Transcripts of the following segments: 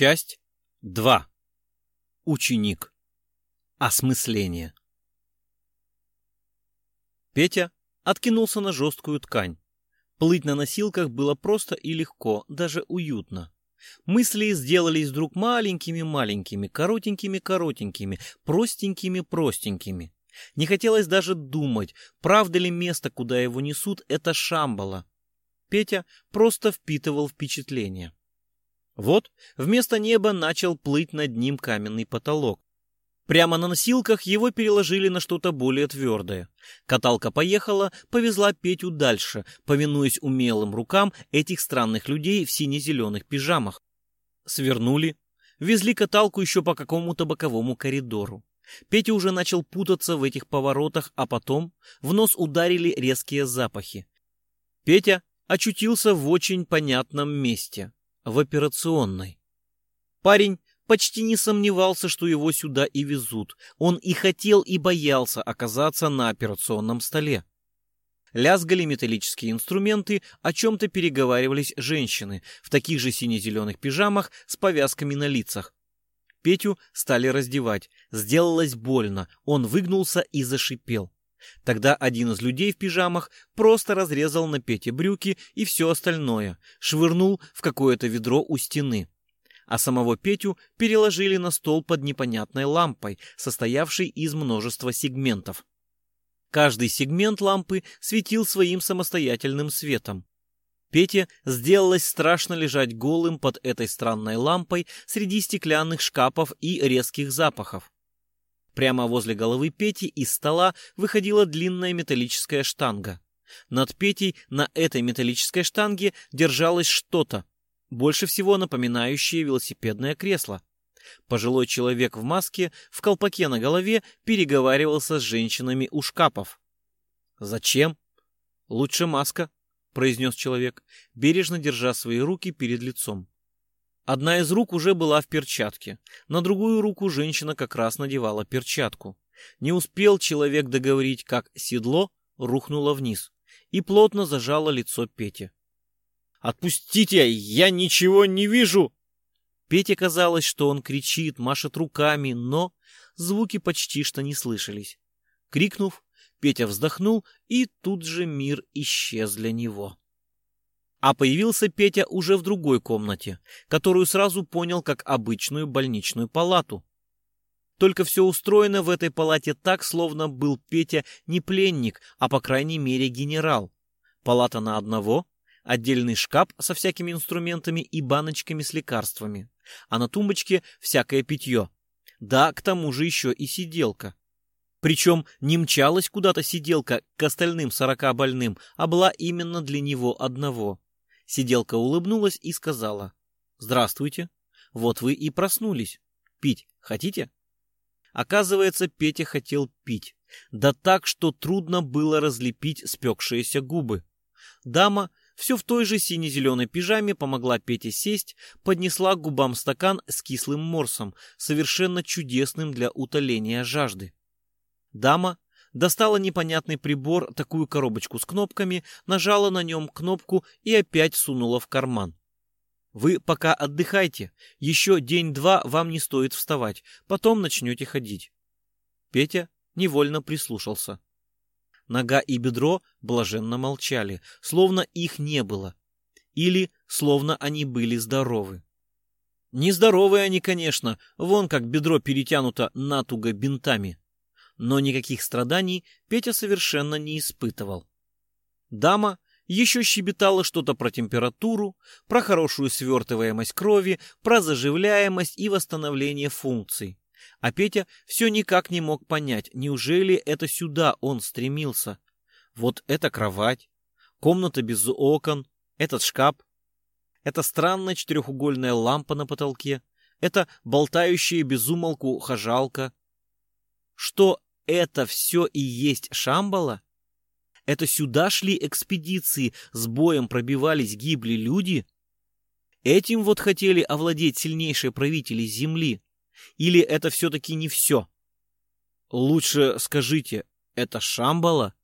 Часть 2. Ученик. Осмысление. Петя откинулся на жесткую ткань. Плыть на носилках было просто и легко, даже уютно. Мысли сделались вдруг маленькими-маленькими, коротенькими-коротенькими, простенькими-простенькими. Не хотелось даже думать, правда ли место, куда его несут, это Шамбала. Петя просто впитывал впечатление. Вот вместо неба начал плыть над ним каменный потолок. Прямо на носилках его переложили на что-то более твердое. Каталка поехала, повезла Петю дальше, повинуясь умелым рукам этих странных людей в сине-зеленых пижамах. Свернули, везли каталку еще по какому-то боковому коридору. Петя уже начал путаться в этих поворотах, а потом в нос ударили резкие запахи. Петя очутился в очень понятном месте в операционной. Парень почти не сомневался, что его сюда и везут. Он и хотел, и боялся оказаться на операционном столе. Лязгали металлические инструменты, о чем-то переговаривались женщины в таких же сине-зеленых пижамах с повязками на лицах. Петю стали раздевать. Сделалось больно. Он выгнулся и зашипел. Тогда один из людей в пижамах просто разрезал на Пете брюки и все остальное, швырнул в какое-то ведро у стены. А самого Петю переложили на стол под непонятной лампой, состоявшей из множества сегментов. Каждый сегмент лампы светил своим самостоятельным светом. Пете сделалось страшно лежать голым под этой странной лампой среди стеклянных шкафов и резких запахов. Прямо возле головы Пети из стола выходила длинная металлическая штанга. Над Петей на этой металлической штанге держалось что-то, больше всего напоминающее велосипедное кресло. Пожилой человек в маске, в колпаке на голове, переговаривался с женщинами у шкафов. «Зачем?» «Лучше маска», — произнес человек, бережно держа свои руки перед лицом. Одна из рук уже была в перчатке, на другую руку женщина как раз надевала перчатку. Не успел человек договорить, как седло рухнуло вниз и плотно зажало лицо Пети. «Отпустите! Я ничего не вижу!» Пете казалось, что он кричит, машет руками, но звуки почти что не слышались. Крикнув, Петя вздохнул, и тут же мир исчез для него. А появился Петя уже в другой комнате, которую сразу понял как обычную больничную палату. Только все устроено в этой палате так, словно был Петя не пленник, а по крайней мере генерал. Палата на одного, отдельный шкаф со всякими инструментами и баночками с лекарствами, а на тумбочке всякое питье. Да, к тому же еще и сиделка. Причем не мчалась куда-то сиделка к остальным сорока больным, а была именно для него одного. Сиделка улыбнулась и сказала. «Здравствуйте. Вот вы и проснулись. Пить хотите?» Оказывается, Петя хотел пить. Да так, что трудно было разлепить спекшиеся губы. Дама все в той же сине-зеленой пижаме помогла Пете сесть, поднесла к губам стакан с кислым морсом, совершенно чудесным для утоления жажды. Дама достала непонятный прибор, такую коробочку с кнопками, нажала на нем кнопку и опять сунула в карман. Вы пока отдыхайте, еще день-два вам не стоит вставать, потом начнете ходить. Петя невольно прислушался. Нога и бедро блаженно молчали, словно их не было. Или словно они были здоровы. Нездоровые они, конечно, вон как бедро перетянуто натуго бинтами но никаких страданий Петя совершенно не испытывал. Дама еще щебетала что-то про температуру, про хорошую свертываемость крови, про заживляемость и восстановление функций. А Петя все никак не мог понять, неужели это сюда он стремился. Вот эта кровать, комната без окон, этот шкаф, эта странная четырехугольная лампа на потолке, эта болтающая безумолку хожалка. Что это все и есть Шамбала? Это сюда шли экспедиции, с боем пробивались, гибли люди? Этим вот хотели овладеть сильнейшие правители Земли? Или это все-таки не все? Лучше скажите, это Шамбала?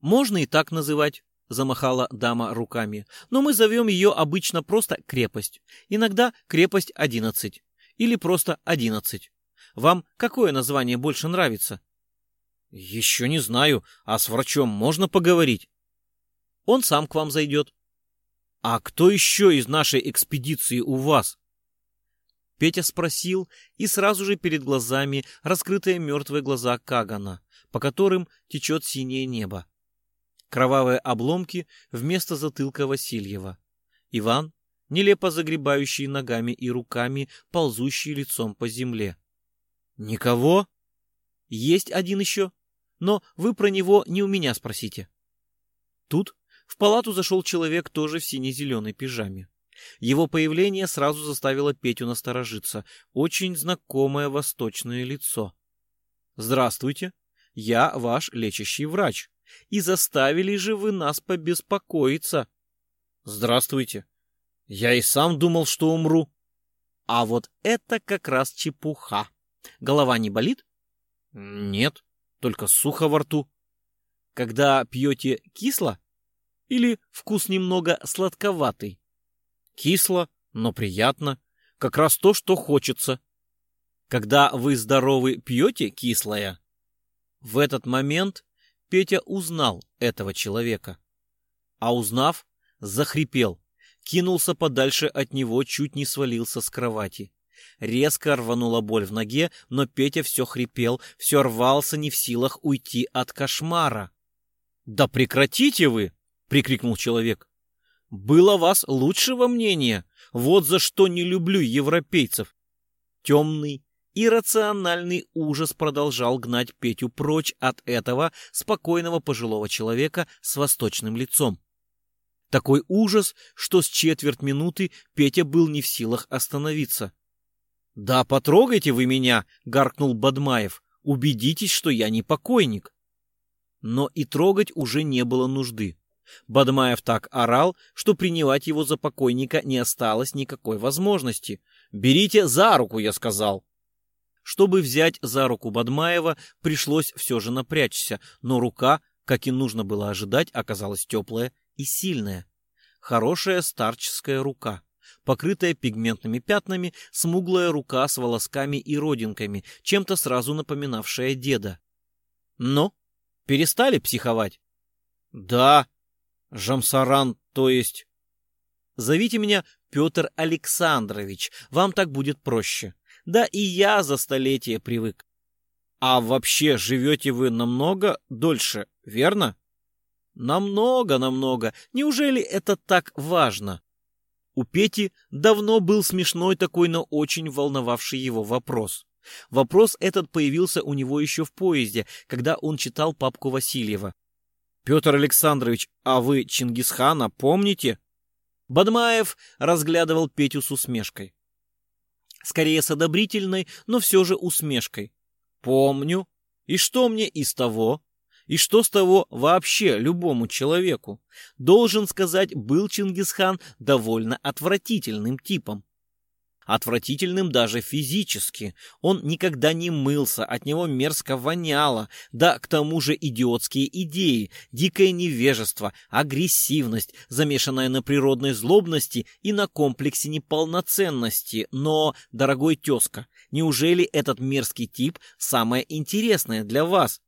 Можно и так называть, замахала дама руками. «Но мы зовем ее обычно просто крепость. Иногда крепость одиннадцать. Или просто одиннадцать. Вам какое название больше нравится?» «Еще не знаю. А с врачом можно поговорить?» «Он сам к вам зайдет». «А кто еще из нашей экспедиции у вас?» Петя спросил, и сразу же перед глазами раскрытые мертвые глаза Кагана, по которым течет синее небо. Кровавые обломки вместо затылка Васильева. Иван, нелепо загребающий ногами и руками, ползущий лицом по земле. «Никого?» «Есть один еще, но вы про него не у меня спросите». Тут в палату зашел человек тоже в сине-зеленой пижаме. Его появление сразу заставило Петю насторожиться. Очень знакомое восточное лицо. «Здравствуйте, я ваш лечащий врач. И заставили же вы нас побеспокоиться». «Здравствуйте. Я и сам думал, что умру». «А вот это как раз чепуха. Голова не болит?» «Нет, только сухо во рту». «Когда пьете кисло? Или вкус немного сладковатый?» Кисло, но приятно. Как раз то, что хочется. Когда вы здоровы, пьете кислое? В этот момент Петя узнал этого человека. А узнав, захрипел, кинулся подальше от него, чуть не свалился с кровати. Резко рванула боль в ноге, но Петя все хрипел, все рвался, не в силах уйти от кошмара. «Да прекратите вы!» — прикрикнул человек. Было вас лучшего мнения. Вот за что не люблю европейцев. Темный, иррациональный ужас продолжал гнать Петю прочь от этого спокойного пожилого человека с восточным лицом. Такой ужас, что с четверть минуты Петя был не в силах остановиться. «Да потрогайте вы меня!» — гаркнул Бадмаев. «Убедитесь, что я не покойник». Но и трогать уже не было нужды. Бадмаев так орал, что принимать его за покойника не осталось никакой возможности. «Берите за руку», — я сказал. Чтобы взять за руку Бадмаева, пришлось все же напрячься, но рука, как и нужно было ожидать, оказалась теплая и сильная. Хорошая старческая рука, покрытая пигментными пятнами, смуглая рука с волосками и родинками, чем-то сразу напоминавшая деда. Но перестали психовать? Да, Жамсаран, то есть... Зовите меня Петр Александрович, вам так будет проще. Да и я за столетие привык. А вообще живете вы намного дольше, верно? Намного, намного. Неужели это так важно? У Пети давно был смешной такой, но очень волновавший его вопрос. Вопрос этот появился у него еще в поезде, когда он читал папку Васильева. Петр Александрович, а вы Чингисхана помните? Бадмаев разглядывал Петю с усмешкой. Скорее с одобрительной, но все же усмешкой. Помню. И что мне из того? И что с того вообще любому человеку? Должен сказать, был Чингисхан довольно отвратительным типом. Отвратительным даже физически. Он никогда не мылся, от него мерзко воняло. Да, к тому же идиотские идеи, дикое невежество, агрессивность, замешанная на природной злобности и на комплексе неполноценности. Но, дорогой тезка, неужели этот мерзкий тип самое интересное для вас?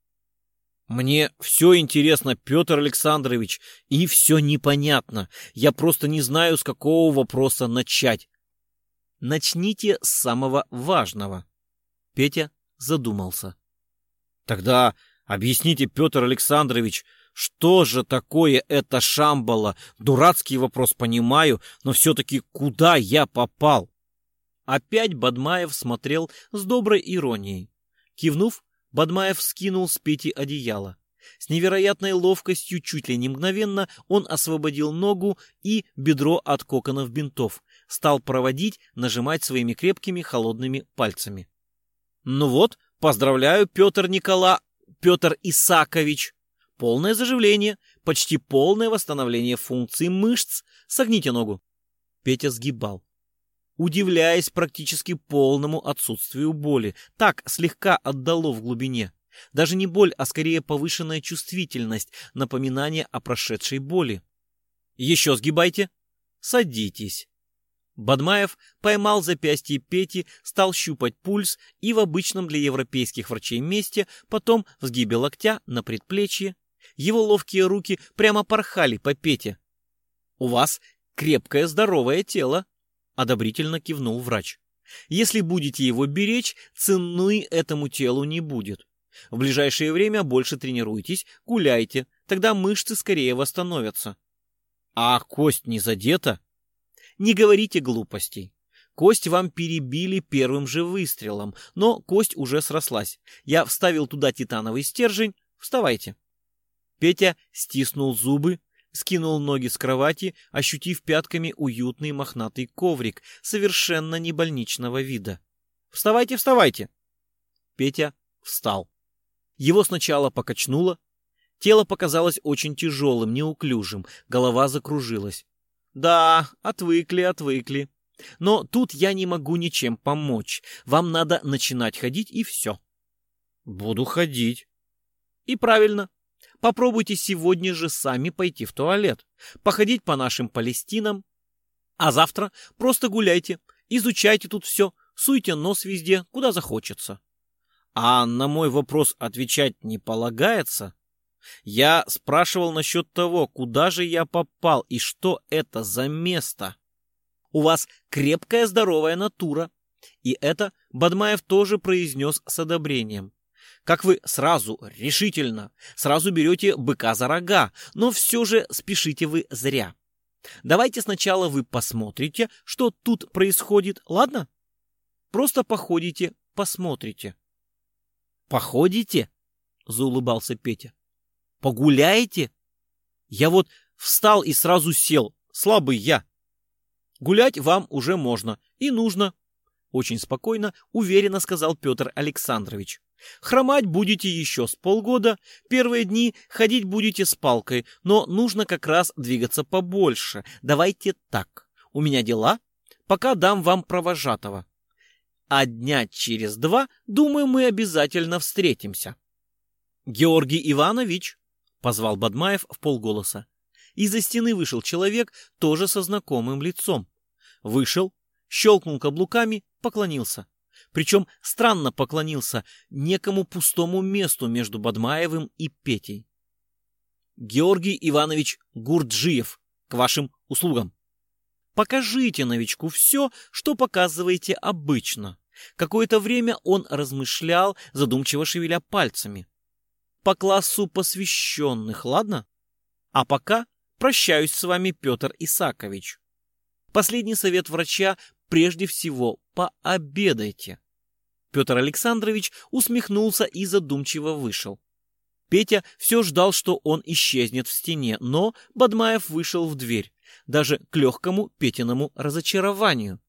Мне все интересно, Петр Александрович, и все непонятно. Я просто не знаю, с какого вопроса начать. Начните с самого важного. Петя задумался. Тогда объясните, Петр Александрович, что же такое это Шамбала? Дурацкий вопрос, понимаю, но все-таки куда я попал? Опять Бадмаев смотрел с доброй иронией. Кивнув, Бадмаев скинул с Пети одеяло. С невероятной ловкостью, чуть ли не мгновенно, он освободил ногу и бедро от коконов бинтов, стал проводить, нажимать своими крепкими холодными пальцами. «Ну вот, поздравляю, Петр Никола... Петр Исакович! Полное заживление, почти полное восстановление функций мышц. Согните ногу». Петя сгибал удивляясь практически полному отсутствию боли. Так слегка отдало в глубине. Даже не боль, а скорее повышенная чувствительность, напоминание о прошедшей боли. Еще сгибайте. Садитесь. Бадмаев поймал запястье Пети, стал щупать пульс и в обычном для европейских врачей месте, потом в сгибе локтя на предплечье. Его ловкие руки прямо порхали по Пете. «У вас крепкое здоровое тело», — одобрительно кивнул врач. «Если будете его беречь, цены этому телу не будет. В ближайшее время больше тренируйтесь, гуляйте, тогда мышцы скорее восстановятся». «А кость не задета?» Не говорите глупостей. Кость вам перебили первым же выстрелом, но кость уже срослась. Я вставил туда титановый стержень. Вставайте. Петя стиснул зубы, скинул ноги с кровати, ощутив пятками уютный мохнатый коврик, совершенно не больничного вида. «Вставайте, вставайте!» Петя встал. Его сначала покачнуло. Тело показалось очень тяжелым, неуклюжим, голова закружилась. Да, отвыкли, отвыкли. Но тут я не могу ничем помочь. Вам надо начинать ходить и все. Буду ходить. И правильно. Попробуйте сегодня же сами пойти в туалет, походить по нашим Палестинам. А завтра просто гуляйте, изучайте тут все, суйте нос везде, куда захочется. А на мой вопрос отвечать не полагается? Я спрашивал насчет того, куда же я попал и что это за место. У вас крепкая здоровая натура. И это Бадмаев тоже произнес с одобрением. Как вы сразу, решительно, сразу берете быка за рога, но все же спешите вы зря. Давайте сначала вы посмотрите, что тут происходит, ладно? Просто походите, посмотрите. Походите? Заулыбался Петя. Погуляете? Я вот встал и сразу сел. Слабый я. Гулять вам уже можно и нужно. Очень спокойно, уверенно сказал Петр Александрович. Хромать будете еще с полгода, первые дни ходить будете с палкой, но нужно как раз двигаться побольше. Давайте так. У меня дела, пока дам вам провожатого. А дня через два, думаю, мы обязательно встретимся. Георгий Иванович, позвал Бадмаев в полголоса. Из-за стены вышел человек, тоже со знакомым лицом. Вышел, щелкнул каблуками, поклонился. Причем странно поклонился некому пустому месту между Бадмаевым и Петей. Георгий Иванович Гурджиев, к вашим услугам. Покажите новичку все, что показываете обычно. Какое-то время он размышлял, задумчиво шевеля пальцами по классу посвященных, ладно? А пока прощаюсь с вами, Петр Исакович. Последний совет врача прежде всего пообедайте. Петр Александрович усмехнулся и задумчиво вышел. Петя все ждал, что он исчезнет в стене, но Бадмаев вышел в дверь, даже к легкому Петиному разочарованию.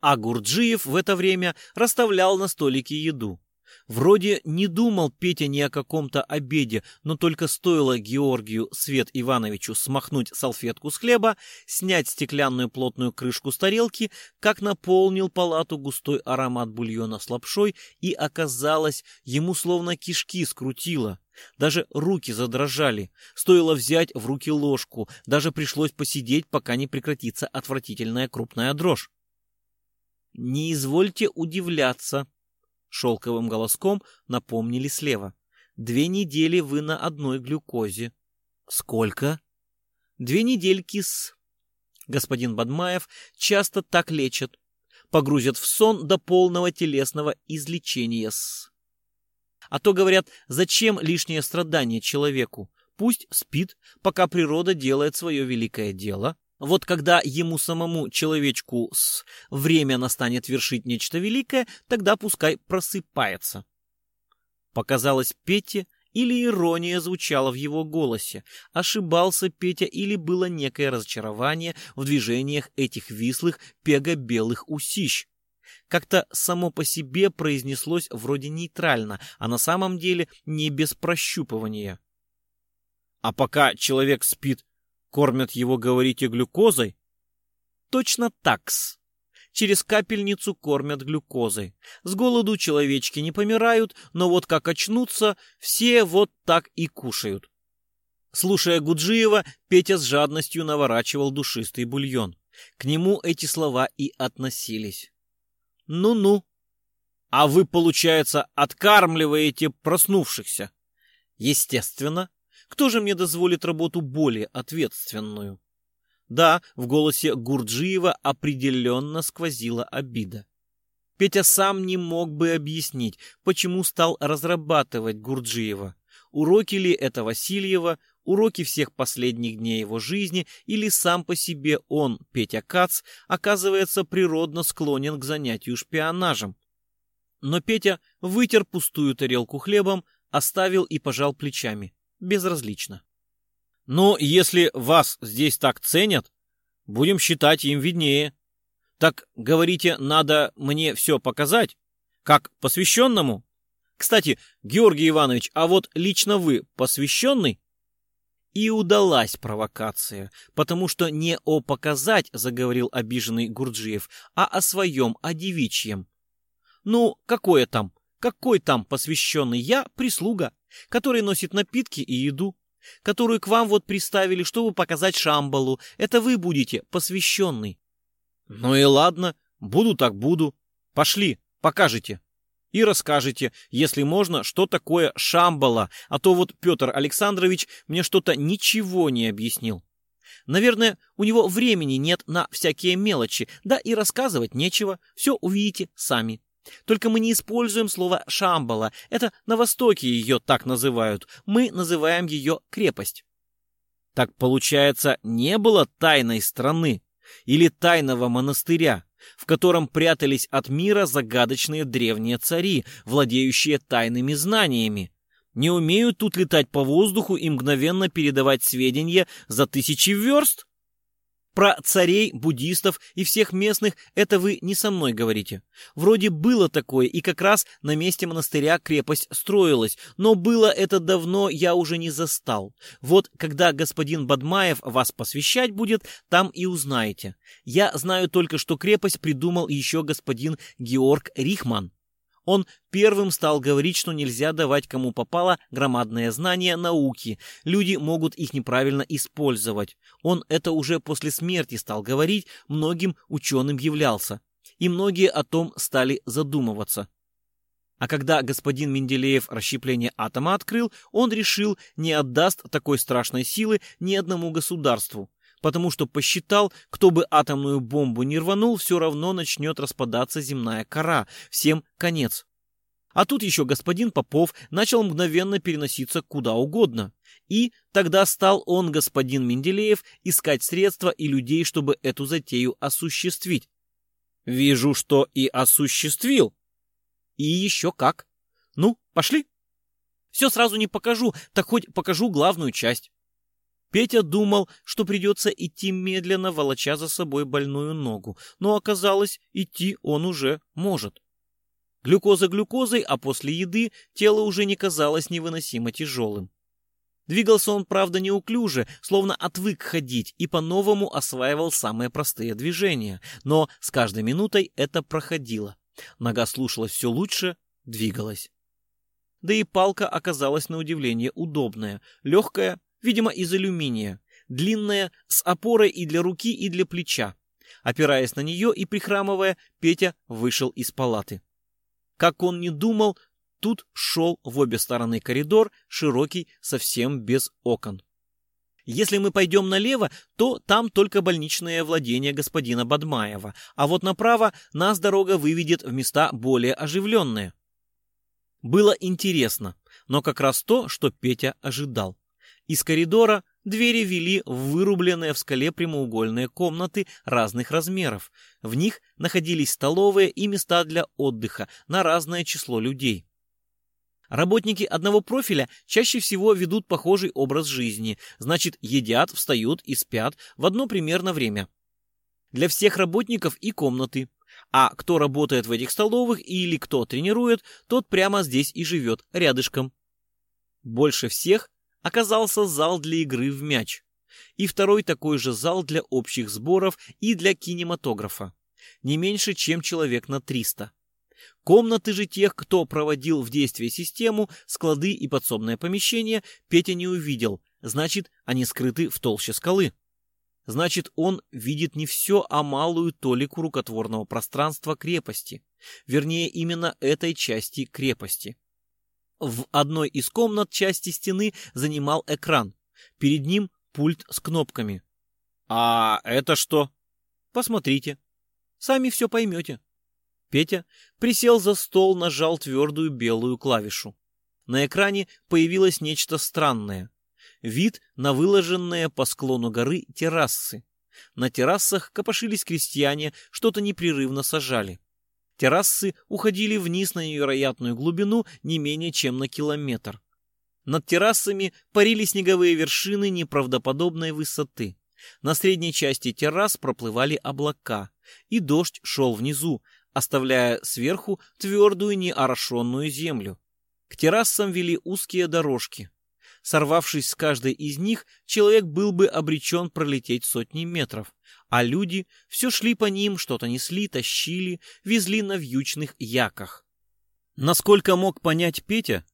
А Гурджиев в это время расставлял на столике еду. Вроде не думал Петя ни о каком-то обеде, но только стоило Георгию Свет Ивановичу смахнуть салфетку с хлеба, снять стеклянную плотную крышку с тарелки, как наполнил палату густой аромат бульона с лапшой, и оказалось, ему словно кишки скрутило. Даже руки задрожали. Стоило взять в руки ложку, даже пришлось посидеть, пока не прекратится отвратительная крупная дрожь. «Не извольте удивляться», Шелковым голоском напомнили слева. Две недели вы на одной глюкозе. Сколько? Две недельки с... Господин Бадмаев часто так лечат. Погрузят в сон до полного телесного излечения с... А то говорят, зачем лишнее страдание человеку? Пусть спит, пока природа делает свое великое дело, вот когда ему самому человечку с время настанет вершить нечто великое, тогда пускай просыпается. Показалось Пете, или ирония звучала в его голосе. Ошибался Петя или было некое разочарование в движениях этих вислых пего-белых усищ. Как-то само по себе произнеслось вроде нейтрально, а на самом деле не без прощупывания. А пока человек спит, Кормят его, говорите, глюкозой? Точно такс. через капельницу кормят глюкозой. С голоду человечки не помирают, но вот как очнутся, все вот так и кушают. Слушая Гуджиева, Петя с жадностью наворачивал душистый бульон. К нему эти слова и относились. «Ну-ну. А вы, получается, откармливаете проснувшихся?» «Естественно. Кто же мне дозволит работу более ответственную?» Да, в голосе Гурджиева определенно сквозила обида. Петя сам не мог бы объяснить, почему стал разрабатывать Гурджиева. Уроки ли это Васильева, уроки всех последних дней его жизни, или сам по себе он, Петя Кац, оказывается природно склонен к занятию шпионажем. Но Петя вытер пустую тарелку хлебом, оставил и пожал плечами. Безразлично. Но если вас здесь так ценят, будем считать им виднее. Так, говорите, надо мне все показать? Как посвященному? Кстати, Георгий Иванович, а вот лично вы посвященный? И удалась провокация, потому что не о показать заговорил обиженный Гурджиев, а о своем, о девичьем. Ну, какое там? Какой там посвященный? Я прислуга, который носит напитки и еду которую к вам вот приставили, чтобы показать Шамбалу. Это вы будете посвященный. Ну и ладно, буду так буду. Пошли, покажете. И расскажете, если можно, что такое Шамбала, а то вот Петр Александрович мне что-то ничего не объяснил. Наверное, у него времени нет на всякие мелочи, да и рассказывать нечего, все увидите сами. Только мы не используем слово «шамбала». Это на Востоке ее так называют. Мы называем ее крепость. Так получается, не было тайной страны или тайного монастыря, в котором прятались от мира загадочные древние цари, владеющие тайными знаниями. Не умеют тут летать по воздуху и мгновенно передавать сведения за тысячи верст? Про царей, буддистов и всех местных это вы не со мной говорите. Вроде было такое, и как раз на месте монастыря крепость строилась, но было это давно, я уже не застал. Вот когда господин Бадмаев вас посвящать будет, там и узнаете. Я знаю только, что крепость придумал еще господин Георг Рихман. Он первым стал говорить, что нельзя давать кому попало громадное знание науки. Люди могут их неправильно использовать. Он это уже после смерти стал говорить, многим ученым являлся. И многие о том стали задумываться. А когда господин Менделеев расщепление атома открыл, он решил, не отдаст такой страшной силы ни одному государству потому что посчитал, кто бы атомную бомбу не рванул, все равно начнет распадаться земная кора, всем конец. А тут еще господин Попов начал мгновенно переноситься куда угодно. И тогда стал он, господин Менделеев, искать средства и людей, чтобы эту затею осуществить. Вижу, что и осуществил. И еще как. Ну, пошли. Все сразу не покажу, так хоть покажу главную часть. Петя думал, что придется идти медленно, волоча за собой больную ногу, но оказалось, идти он уже может. Глюкоза глюкозой, а после еды тело уже не казалось невыносимо тяжелым. Двигался он, правда, неуклюже, словно отвык ходить и по-новому осваивал самые простые движения, но с каждой минутой это проходило. Нога слушалась все лучше, двигалась. Да и палка оказалась на удивление удобная, легкая, видимо, из алюминия, длинная, с опорой и для руки, и для плеча. Опираясь на нее и прихрамывая, Петя вышел из палаты. Как он не думал, тут шел в обе стороны коридор, широкий, совсем без окон. Если мы пойдем налево, то там только больничное владение господина Бадмаева, а вот направо нас дорога выведет в места более оживленные. Было интересно, но как раз то, что Петя ожидал. Из коридора двери вели в вырубленные в скале прямоугольные комнаты разных размеров. В них находились столовые и места для отдыха на разное число людей. Работники одного профиля чаще всего ведут похожий образ жизни, значит, едят, встают и спят в одно примерно время. Для всех работников и комнаты. А кто работает в этих столовых или кто тренирует, тот прямо здесь и живет, рядышком. Больше всех оказался зал для игры в мяч и второй такой же зал для общих сборов и для кинематографа. не меньше, чем человек на 300. Комнаты же тех, кто проводил в действие систему, склады и подсобное помещение, Петя не увидел, значит, они скрыты в толще скалы. Значит, он видит не все, а малую толику рукотворного пространства крепости. Вернее, именно этой части крепости. В одной из комнат части стены занимал экран. Перед ним пульт с кнопками. «А это что?» «Посмотрите. Сами все поймете». Петя присел за стол, нажал твердую белую клавишу. На экране появилось нечто странное. Вид на выложенные по склону горы террасы. На террасах копошились крестьяне, что-то непрерывно сажали. Террасы уходили вниз на невероятную глубину не менее чем на километр. Над террасами парили снеговые вершины неправдоподобной высоты. На средней части террас проплывали облака, и дождь шел внизу, оставляя сверху твердую неорошенную землю. К террасам вели узкие дорожки. Сорвавшись с каждой из них, человек был бы обречен пролететь сотни метров, а люди все шли по ним, что-то несли, тащили, везли на вьючных яках. Насколько мог понять Петя,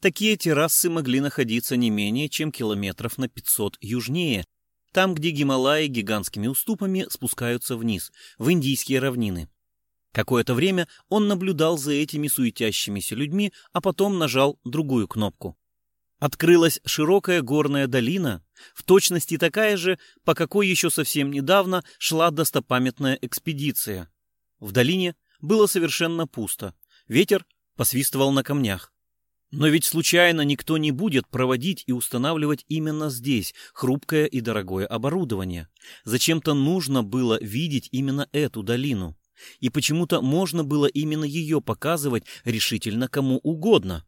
такие террасы могли находиться не менее чем километров на 500 южнее, там, где Гималаи гигантскими уступами спускаются вниз, в индийские равнины. Какое-то время он наблюдал за этими суетящимися людьми, а потом нажал другую кнопку. Открылась широкая горная долина, в точности такая же, по какой еще совсем недавно шла достопамятная экспедиция. В долине было совершенно пусто, ветер посвистывал на камнях. Но ведь случайно никто не будет проводить и устанавливать именно здесь хрупкое и дорогое оборудование. Зачем-то нужно было видеть именно эту долину. И почему-то можно было именно ее показывать решительно кому угодно.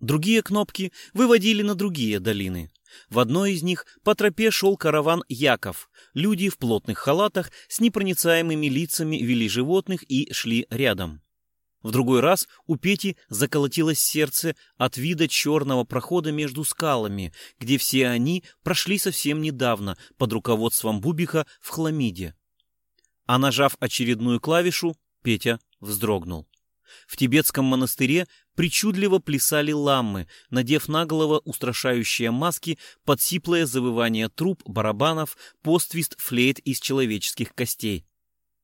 Другие кнопки выводили на другие долины. В одной из них по тропе шел караван Яков. Люди в плотных халатах с непроницаемыми лицами вели животных и шли рядом. В другой раз у Пети заколотилось сердце от вида черного прохода между скалами, где все они прошли совсем недавно под руководством Бубиха в хламиде. А нажав очередную клавишу, Петя вздрогнул. В тибетском монастыре причудливо плясали ламмы, надев на голову устрашающие маски под сиплое завывание труб, барабанов, поствист флейт из человеческих костей.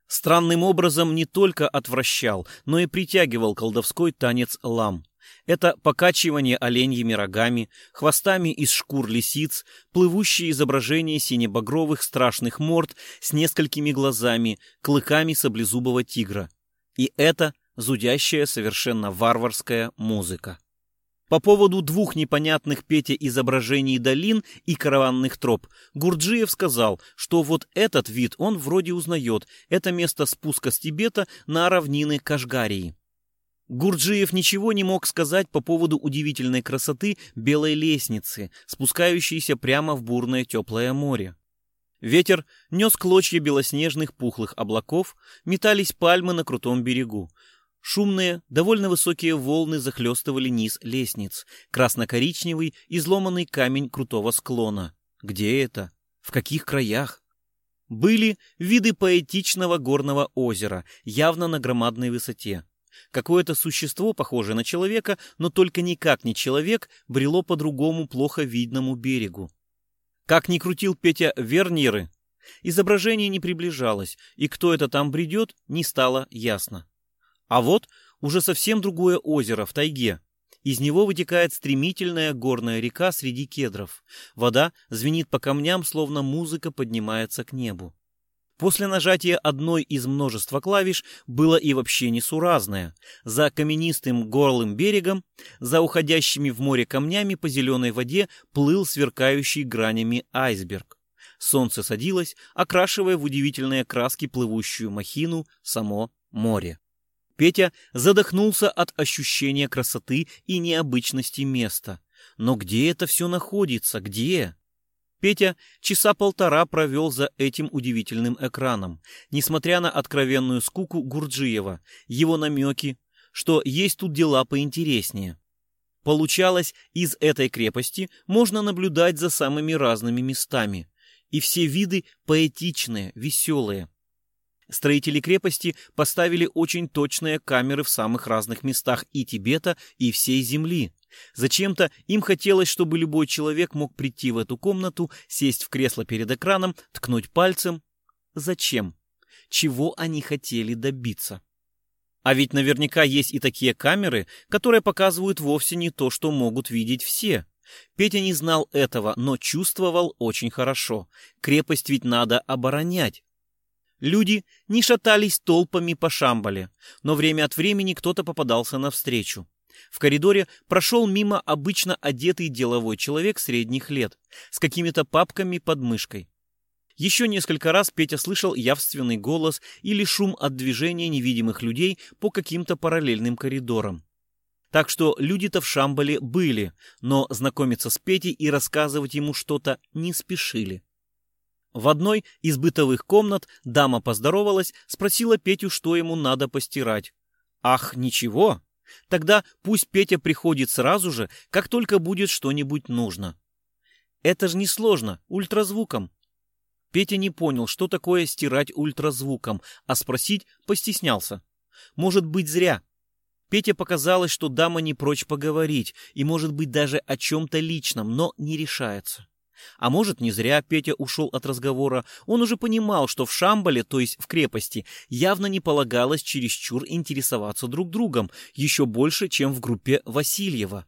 Странным образом не только отвращал, но и притягивал колдовской танец лам. Это покачивание оленьими рогами, хвостами из шкур лисиц, плывущие изображения синебагровых страшных морд с несколькими глазами, клыками саблезубого тигра. И это зудящая, совершенно варварская музыка. По поводу двух непонятных Пете изображений долин и караванных троп, Гурджиев сказал, что вот этот вид он вроде узнает, это место спуска с Тибета на равнины Кашгарии. Гурджиев ничего не мог сказать по поводу удивительной красоты белой лестницы, спускающейся прямо в бурное теплое море. Ветер нес клочья белоснежных пухлых облаков, метались пальмы на крутом берегу. Шумные, довольно высокие волны захлестывали низ лестниц, красно-коричневый, изломанный камень крутого склона. Где это? В каких краях? Были виды поэтичного горного озера, явно на громадной высоте. Какое-то существо, похожее на человека, но только никак не человек, брело по другому плохо видному берегу. Как ни крутил Петя верниры, изображение не приближалось, и кто это там бредет, не стало ясно. А вот уже совсем другое озеро в тайге. Из него вытекает стремительная горная река среди кедров. Вода звенит по камням, словно музыка поднимается к небу. После нажатия одной из множества клавиш было и вообще несуразное. За каменистым горлым берегом, за уходящими в море камнями по зеленой воде плыл сверкающий гранями айсберг. Солнце садилось, окрашивая в удивительные краски плывущую махину само море. Петя задохнулся от ощущения красоты и необычности места. Но где это все находится? Где? Петя часа полтора провел за этим удивительным экраном, несмотря на откровенную скуку Гурджиева, его намеки, что есть тут дела поинтереснее. Получалось, из этой крепости можно наблюдать за самыми разными местами, и все виды поэтичные, веселые. Строители крепости поставили очень точные камеры в самых разных местах и Тибета, и всей Земли. Зачем-то им хотелось, чтобы любой человек мог прийти в эту комнату, сесть в кресло перед экраном, ткнуть пальцем. Зачем? Чего они хотели добиться? А ведь наверняка есть и такие камеры, которые показывают вовсе не то, что могут видеть все. Петя не знал этого, но чувствовал очень хорошо. Крепость ведь надо оборонять. Люди не шатались толпами по Шамбале, но время от времени кто-то попадался навстречу. В коридоре прошел мимо обычно одетый деловой человек средних лет, с какими-то папками под мышкой. Еще несколько раз Петя слышал явственный голос или шум от движения невидимых людей по каким-то параллельным коридорам. Так что люди-то в Шамбале были, но знакомиться с Петей и рассказывать ему что-то не спешили. В одной из бытовых комнат дама поздоровалась, спросила Петю, что ему надо постирать. «Ах, ничего! Тогда пусть Петя приходит сразу же, как только будет что-нибудь нужно». «Это же несложно, ультразвуком». Петя не понял, что такое стирать ультразвуком, а спросить постеснялся. Может быть, зря. Пете показалось, что дама не прочь поговорить, и, может быть, даже о чем-то личном, но не решается. А может, не зря Петя ушел от разговора. Он уже понимал, что в Шамбале, то есть в крепости, явно не полагалось чересчур интересоваться друг другом, еще больше, чем в группе Васильева.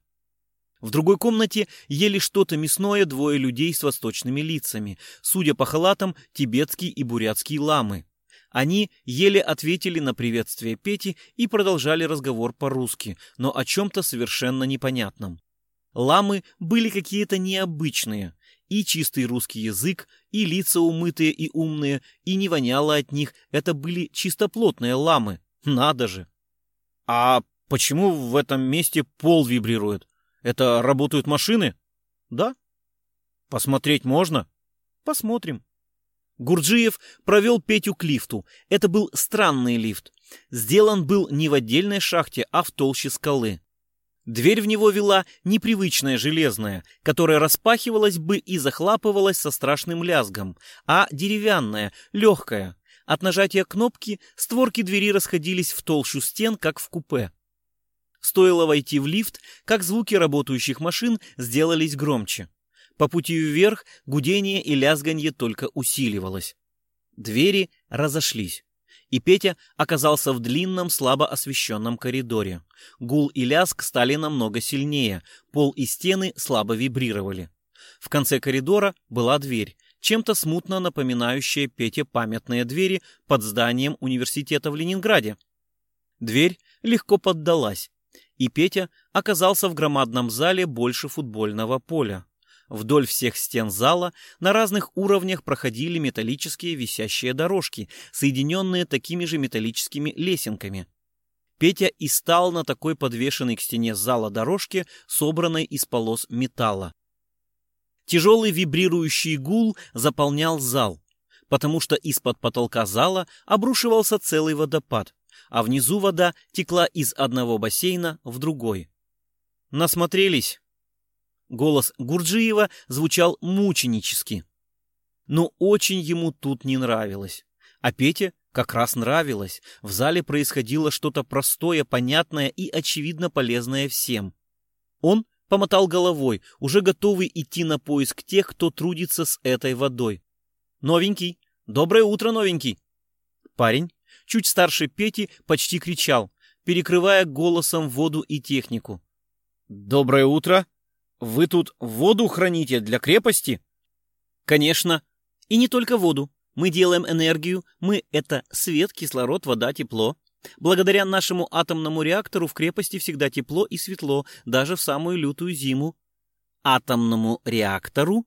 В другой комнате ели что-то мясное двое людей с восточными лицами, судя по халатам, тибетские и бурятские ламы. Они еле ответили на приветствие Пети и продолжали разговор по-русски, но о чем-то совершенно непонятном. Ламы были какие-то необычные, и чистый русский язык, и лица умытые и умные, и не воняло от них. Это были чистоплотные ламы. Надо же! А почему в этом месте пол вибрирует? Это работают машины? Да. Посмотреть можно? Посмотрим. Гурджиев провел Петю к лифту. Это был странный лифт. Сделан был не в отдельной шахте, а в толще скалы. Дверь в него вела непривычная железная, которая распахивалась бы и захлапывалась со страшным лязгом, а деревянная, легкая. От нажатия кнопки створки двери расходились в толщу стен, как в купе. Стоило войти в лифт, как звуки работающих машин сделались громче. По пути вверх гудение и лязганье только усиливалось. Двери разошлись и Петя оказался в длинном, слабо освещенном коридоре. Гул и лязг стали намного сильнее, пол и стены слабо вибрировали. В конце коридора была дверь, чем-то смутно напоминающая Пете памятные двери под зданием университета в Ленинграде. Дверь легко поддалась, и Петя оказался в громадном зале больше футбольного поля. Вдоль всех стен зала на разных уровнях проходили металлические висящие дорожки, соединенные такими же металлическими лесенками. Петя и стал на такой подвешенной к стене зала дорожке, собранной из полос металла. Тяжелый вибрирующий гул заполнял зал, потому что из-под потолка зала обрушивался целый водопад, а внизу вода текла из одного бассейна в другой. Насмотрелись, Голос Гурджиева звучал мученически. Но очень ему тут не нравилось. А Пете как раз нравилось. В зале происходило что-то простое, понятное и, очевидно, полезное всем. Он помотал головой, уже готовый идти на поиск тех, кто трудится с этой водой. «Новенький! Доброе утро, новенький!» Парень, чуть старше Пети, почти кричал, перекрывая голосом воду и технику. «Доброе утро!» Вы тут воду храните для крепости? Конечно. И не только воду. Мы делаем энергию. Мы — это свет, кислород, вода, тепло. Благодаря нашему атомному реактору в крепости всегда тепло и светло, даже в самую лютую зиму. Атомному реактору?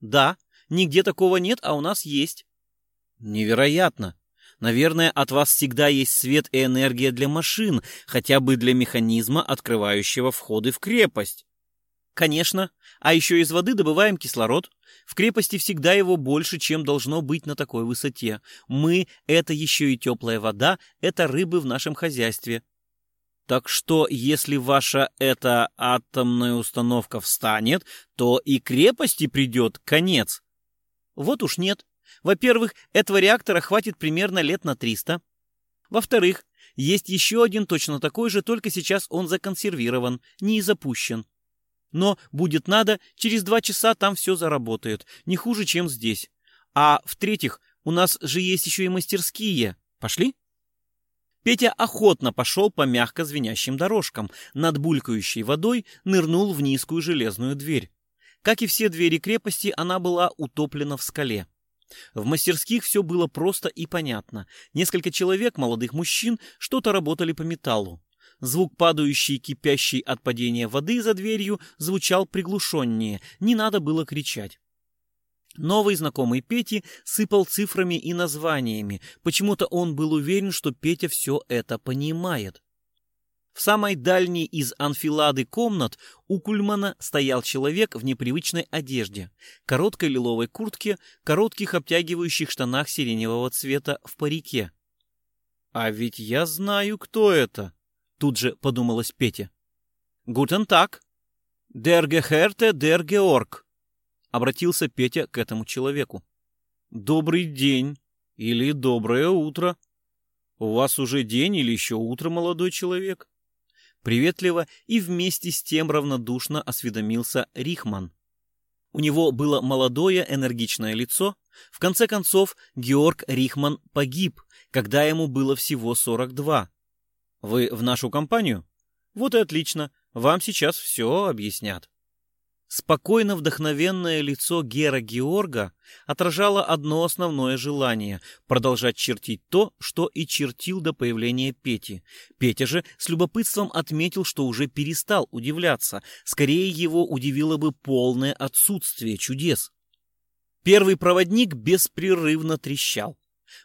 Да, нигде такого нет, а у нас есть. Невероятно. Наверное, от вас всегда есть свет и энергия для машин, хотя бы для механизма, открывающего входы в крепость. Конечно. А еще из воды добываем кислород. В крепости всегда его больше, чем должно быть на такой высоте. Мы — это еще и теплая вода, это рыбы в нашем хозяйстве. Так что, если ваша эта атомная установка встанет, то и крепости придет конец. Вот уж нет. Во-первых, этого реактора хватит примерно лет на 300. Во-вторых, есть еще один точно такой же, только сейчас он законсервирован, не запущен. Но, будет надо, через два часа там все заработает, не хуже, чем здесь. А в-третьих, у нас же есть еще и мастерские. Пошли? Петя охотно пошел по мягко звенящим дорожкам, над булькающей водой нырнул в низкую железную дверь. Как и все двери крепости, она была утоплена в скале. В мастерских все было просто и понятно. Несколько человек, молодых мужчин, что-то работали по металлу. Звук падающей, кипящей от падения воды за дверью звучал приглушеннее, не надо было кричать. Новый знакомый Пети сыпал цифрами и названиями. Почему-то он был уверен, что Петя все это понимает. В самой дальней из анфилады комнат у Кульмана стоял человек в непривычной одежде, короткой лиловой куртке, коротких обтягивающих штанах сиреневого цвета в парике. «А ведь я знаю, кто это», — тут же подумалась Петя. «Гутен так. Дер Гехерте, дер Георг», — обратился Петя к этому человеку. «Добрый день или доброе утро. У вас уже день или еще утро, молодой человек?» Приветливо и вместе с тем равнодушно осведомился Рихман. У него было молодое энергичное лицо. В конце концов, Георг Рихман погиб, когда ему было всего 42. Вы в нашу компанию? Вот и отлично. Вам сейчас все объяснят. Спокойно вдохновенное лицо Гера Георга отражало одно основное желание — продолжать чертить то, что и чертил до появления Пети. Петя же с любопытством отметил, что уже перестал удивляться. Скорее его удивило бы полное отсутствие чудес. Первый проводник беспрерывно трещал.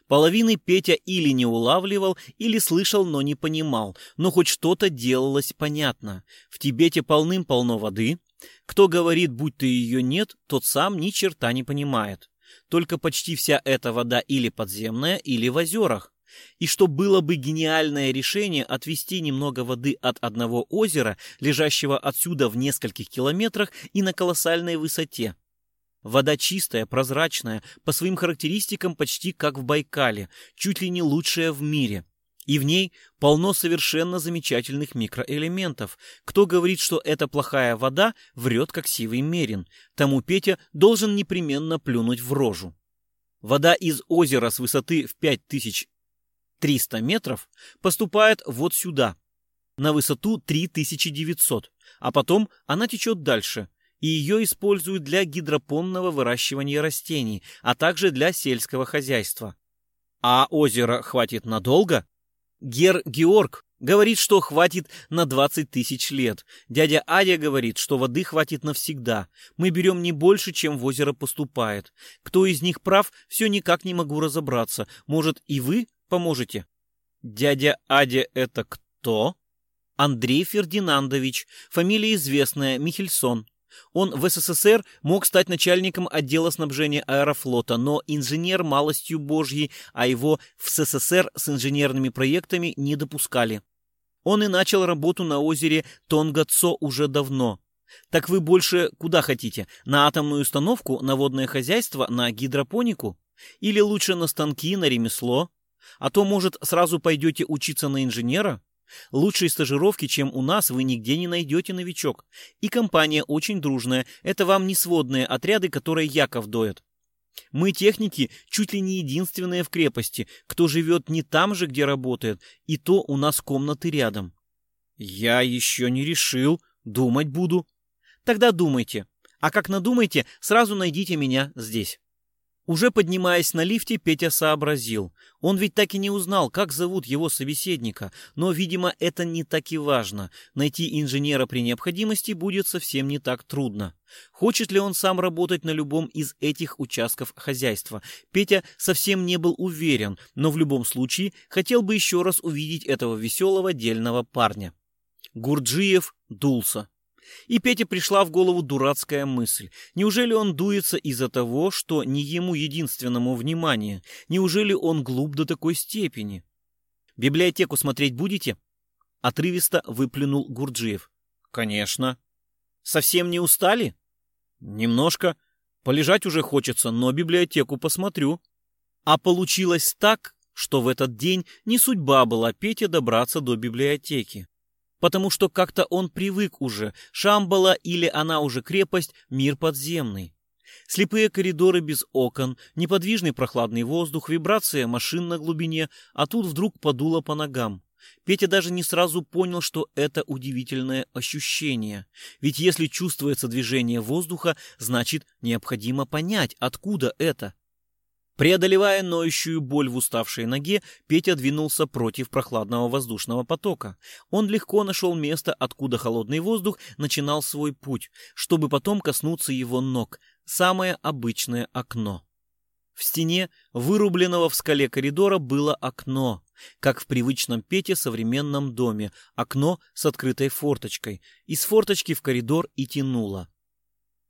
Половины Петя или не улавливал, или слышал, но не понимал, но хоть что-то делалось понятно. В Тибете полным-полно воды, кто говорит, будто ее нет, тот сам ни черта не понимает. Только почти вся эта вода или подземная, или в озерах. И что было бы гениальное решение отвести немного воды от одного озера, лежащего отсюда в нескольких километрах и на колоссальной высоте. Вода чистая, прозрачная, по своим характеристикам почти как в Байкале, чуть ли не лучшая в мире. И в ней полно совершенно замечательных микроэлементов. Кто говорит, что это плохая вода, врет как сивый мерин. Тому Петя должен непременно плюнуть в рожу. Вода из озера с высоты в 5300 метров поступает вот сюда, на высоту 3900, а потом она течет дальше, и ее используют для гидропонного выращивания растений, а также для сельского хозяйства. А озера хватит надолго? Гер Георг говорит, что хватит на 20 тысяч лет. Дядя Адя говорит, что воды хватит навсегда. Мы берем не больше, чем в озеро поступает. Кто из них прав, все никак не могу разобраться. Может, и вы поможете? Дядя Адя это кто? Андрей Фердинандович. Фамилия известная, Михельсон. Он в СССР мог стать начальником отдела снабжения аэрофлота, но инженер малостью божьей, а его в СССР с инженерными проектами не допускали. Он и начал работу на озере Тонгацо уже давно. Так вы больше куда хотите? На атомную установку, на водное хозяйство, на гидропонику? Или лучше на станки, на ремесло? А то, может, сразу пойдете учиться на инженера? Лучшей стажировки, чем у нас, вы нигде не найдете, новичок. И компания очень дружная. Это вам не сводные отряды, которые Яков доят. Мы, техники, чуть ли не единственные в крепости, кто живет не там же, где работает, и то у нас комнаты рядом. Я еще не решил, думать буду. Тогда думайте. А как надумайте, сразу найдите меня здесь. Уже поднимаясь на лифте, Петя сообразил. Он ведь так и не узнал, как зовут его собеседника, но, видимо, это не так и важно. Найти инженера при необходимости будет совсем не так трудно. Хочет ли он сам работать на любом из этих участков хозяйства? Петя совсем не был уверен, но в любом случае хотел бы еще раз увидеть этого веселого, дельного парня. Гурджиев дулся. И Пете пришла в голову дурацкая мысль. Неужели он дуется из-за того, что не ему единственному внимание? Неужели он глуп до такой степени? «Библиотеку смотреть будете?» Отрывисто выплюнул Гурджиев. «Конечно». «Совсем не устали?» «Немножко. Полежать уже хочется, но библиотеку посмотрю. А получилось так, что в этот день не судьба была Пете добраться до библиотеки. Потому что как-то он привык уже, Шамбала или она уже крепость, мир подземный. Слепые коридоры без окон, неподвижный прохладный воздух, вибрация машин на глубине, а тут вдруг подуло по ногам. Петя даже не сразу понял, что это удивительное ощущение. Ведь если чувствуется движение воздуха, значит необходимо понять, откуда это. Преодолевая ноющую боль в уставшей ноге, Петя двинулся против прохладного воздушного потока. Он легко нашел место, откуда холодный воздух начинал свой путь, чтобы потом коснуться его ног. Самое обычное окно. В стене, вырубленного в скале коридора, было окно, как в привычном Пете современном доме, окно с открытой форточкой. Из форточки в коридор и тянуло.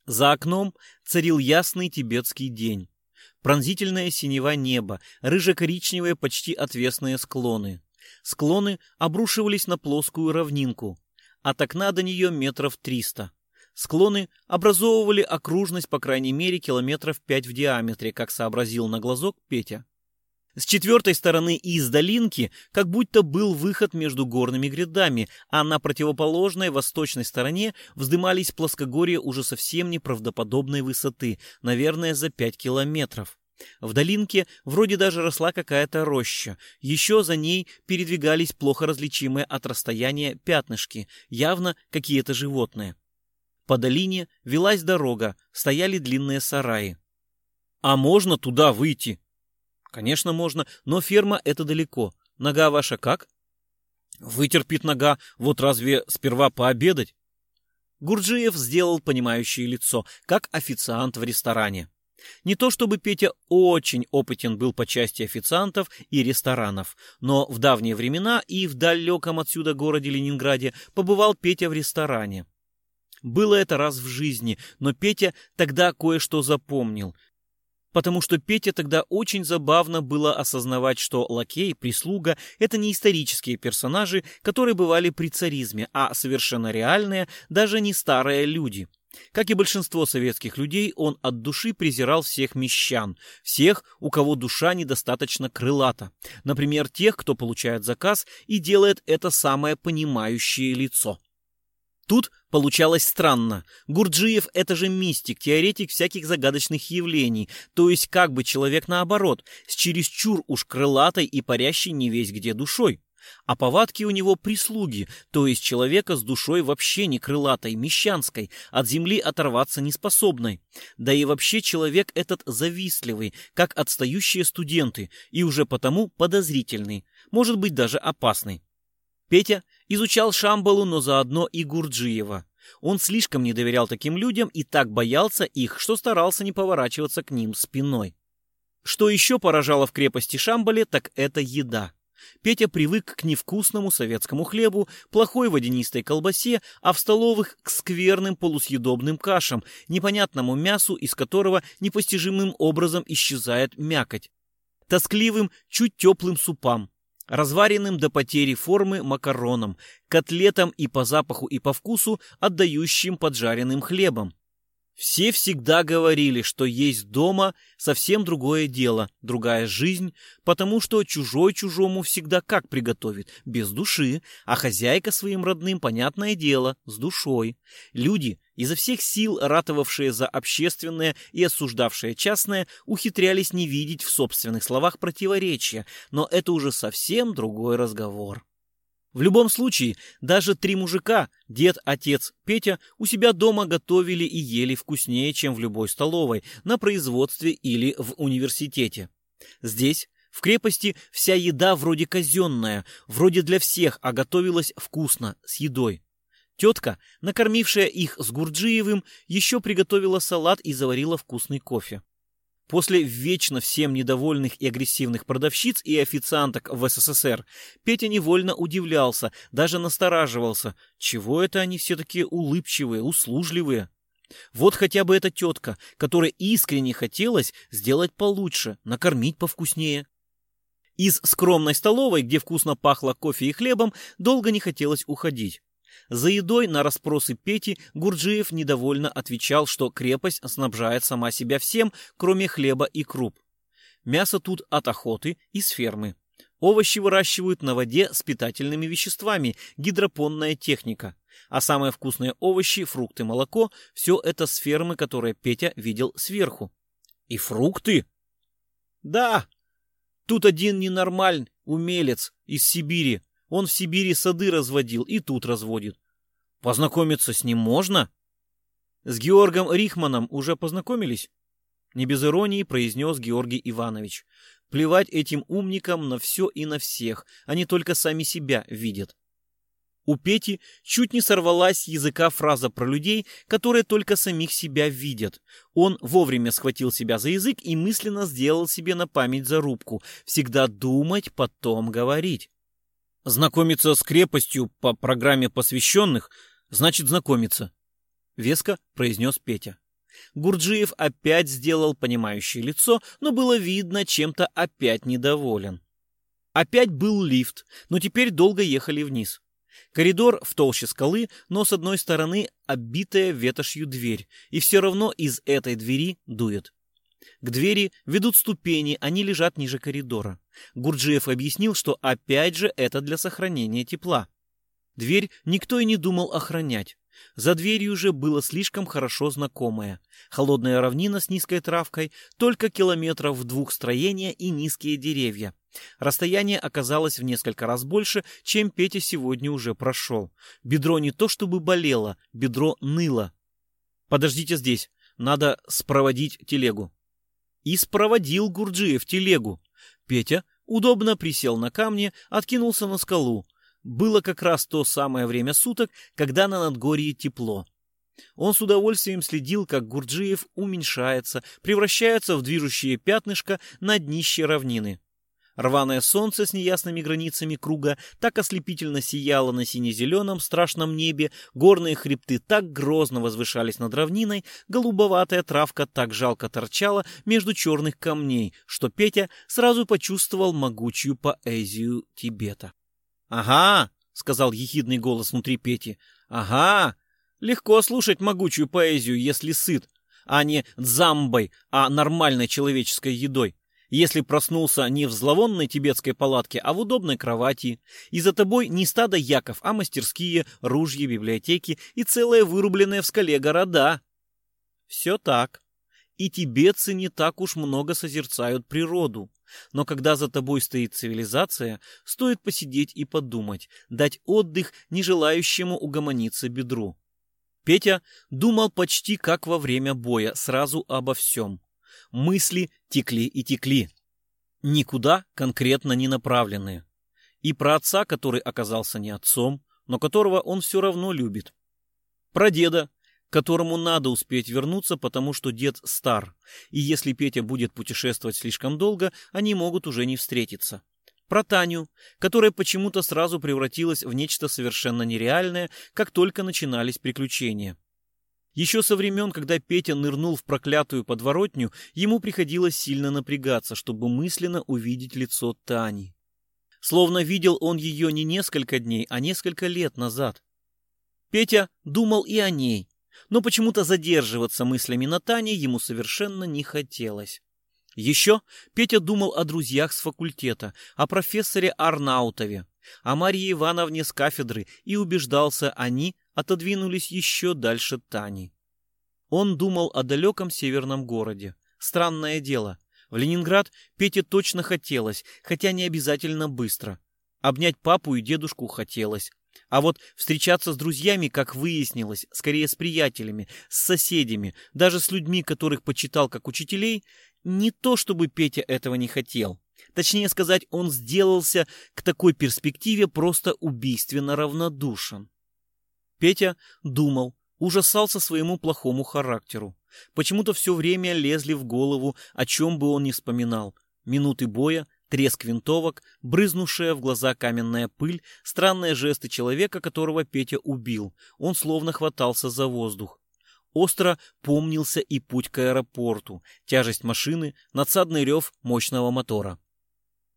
За окном царил ясный тибетский день. Пронзительное синева неба, рыже-коричневые почти отвесные склоны. Склоны обрушивались на плоскую равнинку. От окна до нее метров триста. Склоны образовывали окружность по крайней мере километров пять в диаметре, как сообразил на глазок Петя. С четвертой стороны из долинки как будто был выход между горными грядами, а на противоположной восточной стороне вздымались плоскогорья уже совсем неправдоподобной высоты, наверное, за пять километров. В долинке вроде даже росла какая-то роща. Еще за ней передвигались плохо различимые от расстояния пятнышки, явно какие-то животные. По долине велась дорога, стояли длинные сараи. «А можно туда выйти?» Конечно, можно, но ферма — это далеко. Нога ваша как? Вытерпит нога, вот разве сперва пообедать? Гурджиев сделал понимающее лицо, как официант в ресторане. Не то чтобы Петя очень опытен был по части официантов и ресторанов, но в давние времена и в далеком отсюда городе Ленинграде побывал Петя в ресторане. Было это раз в жизни, но Петя тогда кое-что запомнил потому что Пете тогда очень забавно было осознавать, что лакей, прислуга — это не исторические персонажи, которые бывали при царизме, а совершенно реальные, даже не старые люди. Как и большинство советских людей, он от души презирал всех мещан, всех, у кого душа недостаточно крылата. Например, тех, кто получает заказ и делает это самое понимающее лицо. Тут получалось странно. Гурджиев — это же мистик, теоретик всяких загадочных явлений, то есть как бы человек наоборот, с чересчур уж крылатой и парящей не весь где душой. А повадки у него прислуги, то есть человека с душой вообще не крылатой, мещанской, от земли оторваться не способной. Да и вообще человек этот завистливый, как отстающие студенты, и уже потому подозрительный, может быть даже опасный. Петя изучал Шамбалу, но заодно и Гурджиева. Он слишком не доверял таким людям и так боялся их, что старался не поворачиваться к ним спиной. Что еще поражало в крепости Шамбале, так это еда. Петя привык к невкусному советскому хлебу, плохой водянистой колбасе, а в столовых к скверным полусъедобным кашам, непонятному мясу, из которого непостижимым образом исчезает мякоть, тоскливым, чуть теплым супам, разваренным до потери формы макароном, котлетам и по запаху и по вкусу отдающим поджаренным хлебом. Все всегда говорили, что есть дома совсем другое дело, другая жизнь, потому что чужой чужому всегда как приготовит, без души, а хозяйка своим родным, понятное дело, с душой. Люди, изо всех сил ратовавшие за общественное и осуждавшие частное, ухитрялись не видеть в собственных словах противоречия, но это уже совсем другой разговор. В любом случае, даже три мужика, дед, отец, Петя, у себя дома готовили и ели вкуснее, чем в любой столовой, на производстве или в университете. Здесь, в крепости, вся еда вроде казенная, вроде для всех, а готовилась вкусно, с едой. Тетка, накормившая их с Гурджиевым, еще приготовила салат и заварила вкусный кофе. После вечно всем недовольных и агрессивных продавщиц и официанток в СССР Петя невольно удивлялся, даже настораживался. Чего это они все такие улыбчивые, услужливые? Вот хотя бы эта тетка, которой искренне хотелось сделать получше, накормить повкуснее. Из скромной столовой, где вкусно пахло кофе и хлебом, долго не хотелось уходить. За едой на расспросы Пети Гурджиев недовольно отвечал, что крепость снабжает сама себя всем, кроме хлеба и круп. Мясо тут от охоты и с фермы. Овощи выращивают на воде с питательными веществами, гидропонная техника. А самые вкусные овощи, фрукты, молоко – все это с фермы, которые Петя видел сверху. И фрукты? Да, тут один ненормальный умелец из Сибири. Он в Сибири сады разводил и тут разводит. Познакомиться с ним можно? С Георгом Рихманом уже познакомились? Не без иронии произнес Георгий Иванович. Плевать этим умникам на все и на всех, они только сами себя видят. У Пети чуть не сорвалась с языка фраза про людей, которые только самих себя видят. Он вовремя схватил себя за язык и мысленно сделал себе на память зарубку. Всегда думать, потом говорить. Знакомиться с крепостью по программе посвященных значит знакомиться. Веско произнес Петя. Гурджиев опять сделал понимающее лицо, но было видно, чем-то опять недоволен. Опять был лифт, но теперь долго ехали вниз. Коридор в толще скалы, но с одной стороны оббитая ветошью дверь, и все равно из этой двери дует. К двери ведут ступени, они лежат ниже коридора. Гурджиев объяснил, что опять же это для сохранения тепла. Дверь никто и не думал охранять. За дверью уже было слишком хорошо знакомое. Холодная равнина с низкой травкой, только километров в двух строения и низкие деревья. Расстояние оказалось в несколько раз больше, чем Петя сегодня уже прошел. Бедро не то чтобы болело, бедро ныло. «Подождите здесь, надо спроводить телегу». И спроводил Гурджиев телегу. Петя удобно присел на камни, откинулся на скалу. Было как раз то самое время суток, когда на Надгорье тепло. Он с удовольствием следил, как Гурджиев уменьшается, превращается в движущее пятнышко на днище равнины. Рваное солнце с неясными границами круга так ослепительно сияло на сине-зеленом страшном небе, горные хребты так грозно возвышались над равниной, голубоватая травка так жалко торчала между черных камней, что Петя сразу почувствовал могучую поэзию Тибета. «Ага!» — сказал ехидный голос внутри Пети. «Ага! Легко слушать могучую поэзию, если сыт, а не дзамбой, а нормальной человеческой едой если проснулся не в зловонной тибетской палатке, а в удобной кровати. И за тобой не стадо яков, а мастерские, ружья, библиотеки и целые вырубленные в скале города. Все так. И тибетцы не так уж много созерцают природу. Но когда за тобой стоит цивилизация, стоит посидеть и подумать, дать отдых не желающему угомониться бедру. Петя думал почти как во время боя, сразу обо всем. Мысли текли и текли, никуда конкретно не направленные. И про отца, который оказался не отцом, но которого он все равно любит. Про деда, которому надо успеть вернуться, потому что дед стар, и если Петя будет путешествовать слишком долго, они могут уже не встретиться. Про Таню, которая почему-то сразу превратилась в нечто совершенно нереальное, как только начинались приключения. Еще со времен, когда Петя нырнул в проклятую подворотню, ему приходилось сильно напрягаться, чтобы мысленно увидеть лицо Тани. Словно видел он ее не несколько дней, а несколько лет назад. Петя думал и о ней, но почему-то задерживаться мыслями на Тане ему совершенно не хотелось. Еще Петя думал о друзьях с факультета, о профессоре Арнаутове, о Марии Ивановне с кафедры и убеждался, они отодвинулись еще дальше Тани. Он думал о далеком северном городе. Странное дело. В Ленинград Пете точно хотелось, хотя не обязательно быстро. Обнять папу и дедушку хотелось. А вот встречаться с друзьями, как выяснилось, скорее с приятелями, с соседями, даже с людьми, которых почитал как учителей, не то чтобы Петя этого не хотел. Точнее сказать, он сделался к такой перспективе просто убийственно равнодушен. Петя думал, ужасался своему плохому характеру. Почему-то все время лезли в голову, о чем бы он ни вспоминал. Минуты боя, треск винтовок, брызнувшая в глаза каменная пыль, странные жесты человека, которого Петя убил. Он словно хватался за воздух. Остро помнился и путь к аэропорту, тяжесть машины, надсадный рев мощного мотора.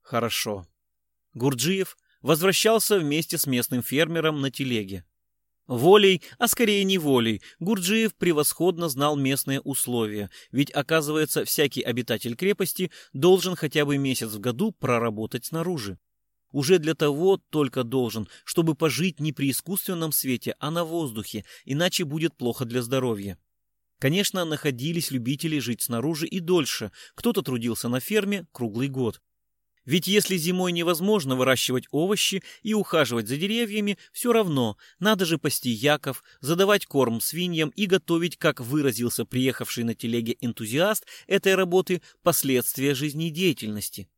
Хорошо. Гурджиев возвращался вместе с местным фермером на телеге. Волей, а скорее не волей, Гурджиев превосходно знал местные условия, ведь, оказывается, всякий обитатель крепости должен хотя бы месяц в году проработать снаружи. Уже для того только должен, чтобы пожить не при искусственном свете, а на воздухе, иначе будет плохо для здоровья. Конечно, находились любители жить снаружи и дольше, кто-то трудился на ферме круглый год. Ведь если зимой невозможно выращивать овощи и ухаживать за деревьями, все равно надо же пасти яков, задавать корм свиньям и готовить, как выразился приехавший на телеге энтузиаст этой работы, последствия жизнедеятельности.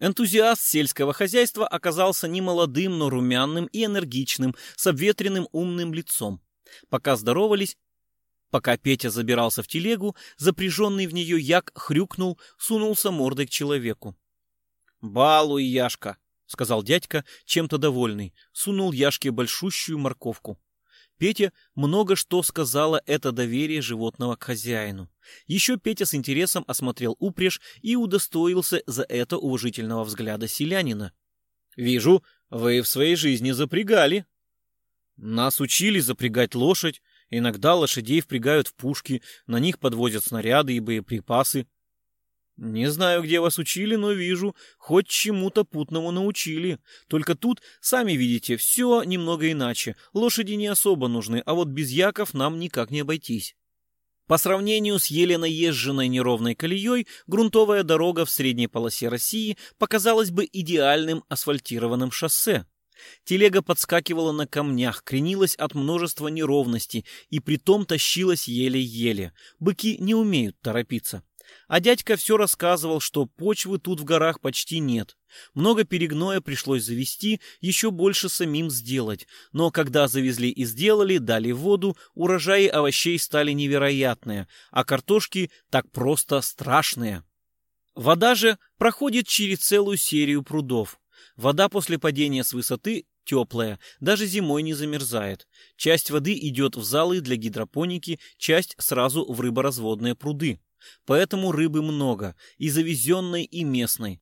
Энтузиаст сельского хозяйства оказался не молодым, но румяным и энергичным, с обветренным умным лицом. Пока здоровались, пока Петя забирался в телегу, запряженный в нее як хрюкнул, сунулся мордой к человеку. «Балуй, Яшка!» — сказал дядька, чем-то довольный, сунул Яшке большущую морковку. Петя много что сказала это доверие животного к хозяину. Еще Петя с интересом осмотрел упряжь и удостоился за это уважительного взгляда селянина. «Вижу, вы в своей жизни запрягали». «Нас учили запрягать лошадь. Иногда лошадей впрягают в пушки, на них подвозят снаряды и боеприпасы. Не знаю, где вас учили, но вижу, хоть чему-то путному научили. Только тут, сами видите, все немного иначе. Лошади не особо нужны, а вот без яков нам никак не обойтись. По сравнению с еле наезженной неровной колеей, грунтовая дорога в средней полосе России показалась бы идеальным асфальтированным шоссе. Телега подскакивала на камнях, кренилась от множества неровностей и притом тащилась еле-еле. Быки не умеют торопиться. А дядька все рассказывал, что почвы тут в горах почти нет. Много перегноя пришлось завести, еще больше самим сделать. Но когда завезли и сделали, дали воду, урожаи овощей стали невероятные, а картошки так просто страшные. Вода же проходит через целую серию прудов. Вода после падения с высоты теплая, даже зимой не замерзает. Часть воды идет в залы для гидропоники, часть сразу в рыборазводные пруды. Поэтому рыбы много, и завезенной, и местной.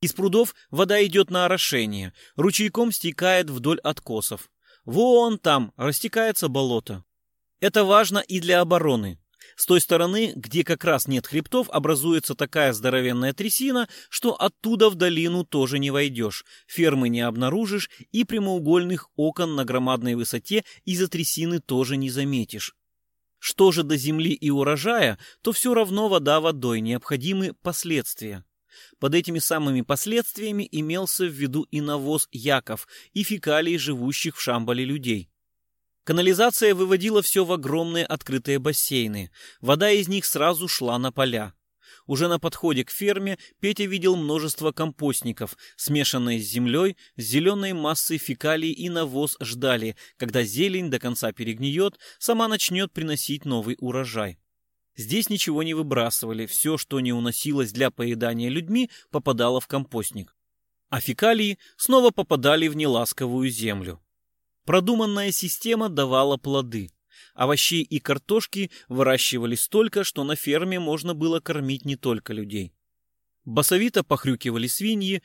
Из прудов вода идет на орошение, ручейком стекает вдоль откосов. Вон там растекается болото. Это важно и для обороны. С той стороны, где как раз нет хребтов, образуется такая здоровенная трясина, что оттуда в долину тоже не войдешь, фермы не обнаружишь и прямоугольных окон на громадной высоте из-за трясины тоже не заметишь. Что же до земли и урожая, то все равно вода водой, необходимы последствия. Под этими самыми последствиями имелся в виду и навоз яков, и фекалии живущих в Шамбале людей. Канализация выводила все в огромные открытые бассейны. Вода из них сразу шла на поля. Уже на подходе к ферме Петя видел множество компостников, смешанные с землей, с зеленой массой фекалий и навоз ждали, когда зелень до конца перегниет, сама начнет приносить новый урожай. Здесь ничего не выбрасывали, все, что не уносилось для поедания людьми, попадало в компостник. А фекалии снова попадали в неласковую землю. Продуманная система давала плоды – Овощей и картошки выращивали столько, что на ферме можно было кормить не только людей. Басовито похрюкивали свиньи,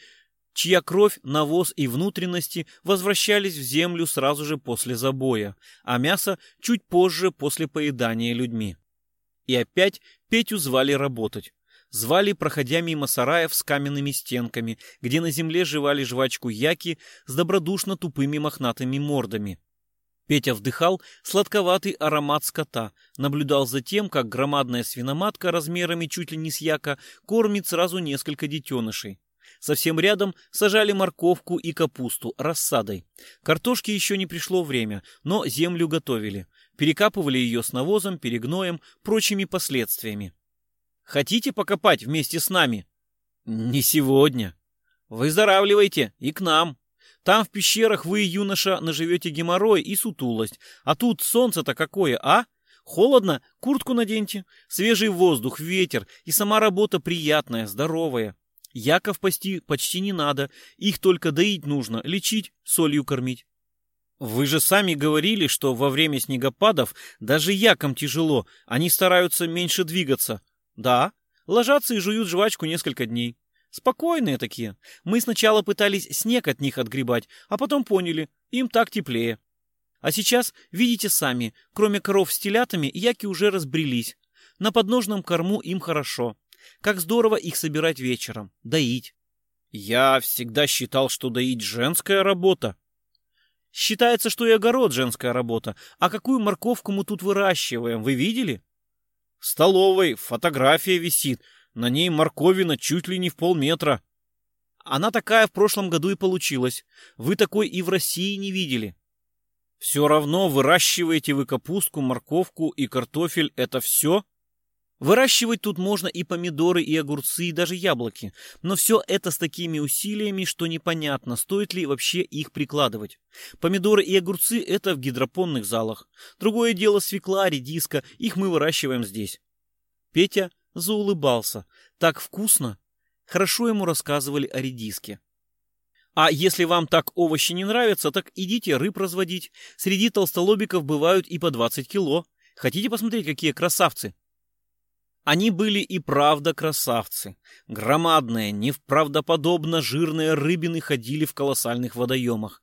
чья кровь, навоз и внутренности возвращались в землю сразу же после забоя, а мясо чуть позже после поедания людьми. И опять Петю звали работать. Звали, проходя мимо сараев с каменными стенками, где на земле жевали жвачку яки с добродушно тупыми мохнатыми мордами. Петя вдыхал сладковатый аромат скота, наблюдал за тем, как громадная свиноматка размерами чуть ли не с яка кормит сразу несколько детенышей. Совсем рядом сажали морковку и капусту рассадой. Картошки еще не пришло время, но землю готовили. Перекапывали ее с навозом, перегноем, прочими последствиями. «Хотите покопать вместе с нами?» «Не сегодня. Выздоравливайте и к нам!» Там в пещерах вы, юноша, наживете геморрой и сутулость. А тут солнце-то какое, а? Холодно? Куртку наденьте. Свежий воздух, ветер и сама работа приятная, здоровая. Яков пасти почти не надо. Их только доить нужно, лечить, солью кормить. Вы же сами говорили, что во время снегопадов даже якам тяжело. Они стараются меньше двигаться. Да, ложатся и жуют жвачку несколько дней. Спокойные такие. Мы сначала пытались снег от них отгребать, а потом поняли, им так теплее. А сейчас, видите сами, кроме коров с телятами, яки уже разбрелись. На подножном корму им хорошо. Как здорово их собирать вечером, доить. Я всегда считал, что доить женская работа. Считается, что и огород женская работа. А какую морковку мы тут выращиваем, вы видели? В столовой фотография висит. На ней морковина чуть ли не в полметра. Она такая в прошлом году и получилась. Вы такой и в России не видели. Все равно выращиваете вы капустку, морковку и картофель — это все? Выращивать тут можно и помидоры, и огурцы, и даже яблоки. Но все это с такими усилиями, что непонятно, стоит ли вообще их прикладывать. Помидоры и огурцы – это в гидропонных залах. Другое дело свекла, редиска, их мы выращиваем здесь. Петя заулыбался. Так вкусно. Хорошо ему рассказывали о редиске. А если вам так овощи не нравятся, так идите рыб разводить. Среди толстолобиков бывают и по 20 кило. Хотите посмотреть, какие красавцы? Они были и правда красавцы. Громадные, невправдоподобно жирные рыбины ходили в колоссальных водоемах.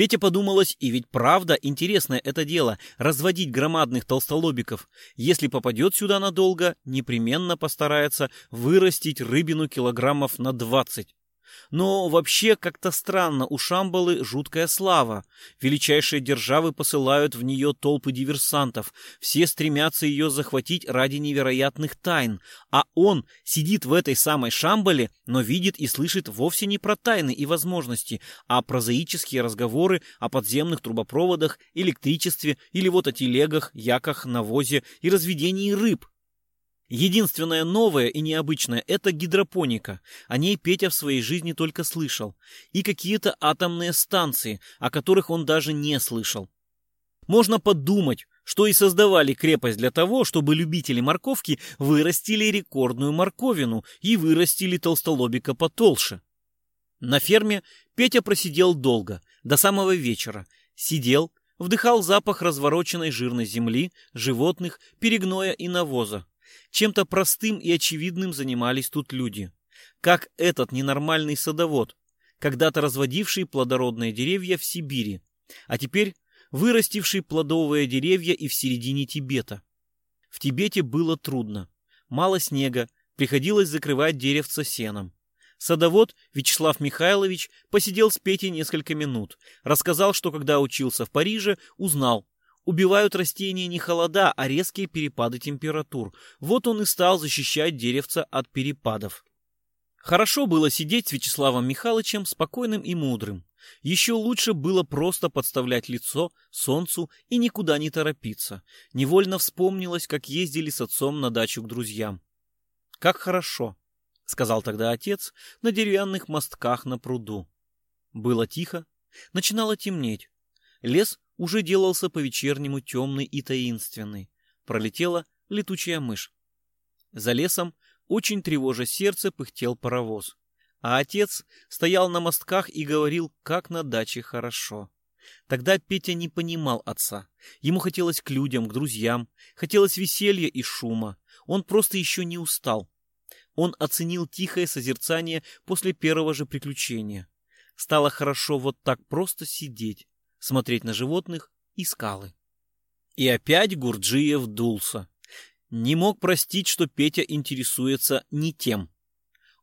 Петя подумалось, и ведь правда интересное это дело — разводить громадных толстолобиков. Если попадет сюда надолго, непременно постарается вырастить рыбину килограммов на двадцать. Но вообще как-то странно, у Шамбалы жуткая слава. Величайшие державы посылают в нее толпы диверсантов. Все стремятся ее захватить ради невероятных тайн. А он сидит в этой самой Шамбале, но видит и слышит вовсе не про тайны и возможности, а прозаические разговоры о подземных трубопроводах, электричестве или вот о телегах, яках, навозе и разведении рыб. Единственное новое и необычное – это гидропоника. О ней Петя в своей жизни только слышал. И какие-то атомные станции, о которых он даже не слышал. Можно подумать, что и создавали крепость для того, чтобы любители морковки вырастили рекордную морковину и вырастили толстолобика потолще. На ферме Петя просидел долго, до самого вечера. Сидел, вдыхал запах развороченной жирной земли, животных, перегноя и навоза. Чем-то простым и очевидным занимались тут люди. Как этот ненормальный садовод, когда-то разводивший плодородные деревья в Сибири, а теперь вырастивший плодовые деревья и в середине Тибета. В Тибете было трудно. Мало снега, приходилось закрывать деревца сеном. Садовод Вячеслав Михайлович посидел с Петей несколько минут, рассказал, что когда учился в Париже, узнал, Убивают растения не холода, а резкие перепады температур. Вот он и стал защищать деревца от перепадов. Хорошо было сидеть с Вячеславом Михайловичем спокойным и мудрым. Еще лучше было просто подставлять лицо солнцу и никуда не торопиться. Невольно вспомнилось, как ездили с отцом на дачу к друзьям. «Как хорошо», — сказал тогда отец, на деревянных мостках на пруду. Было тихо, начинало темнеть. Лес уже делался по-вечернему темный и таинственный. Пролетела летучая мышь. За лесом, очень тревожа сердце, пыхтел паровоз. А отец стоял на мостках и говорил, как на даче хорошо. Тогда Петя не понимал отца. Ему хотелось к людям, к друзьям, хотелось веселья и шума. Он просто еще не устал. Он оценил тихое созерцание после первого же приключения. Стало хорошо вот так просто сидеть, смотреть на животных и скалы. И опять Гурджиев дулся. Не мог простить, что Петя интересуется не тем.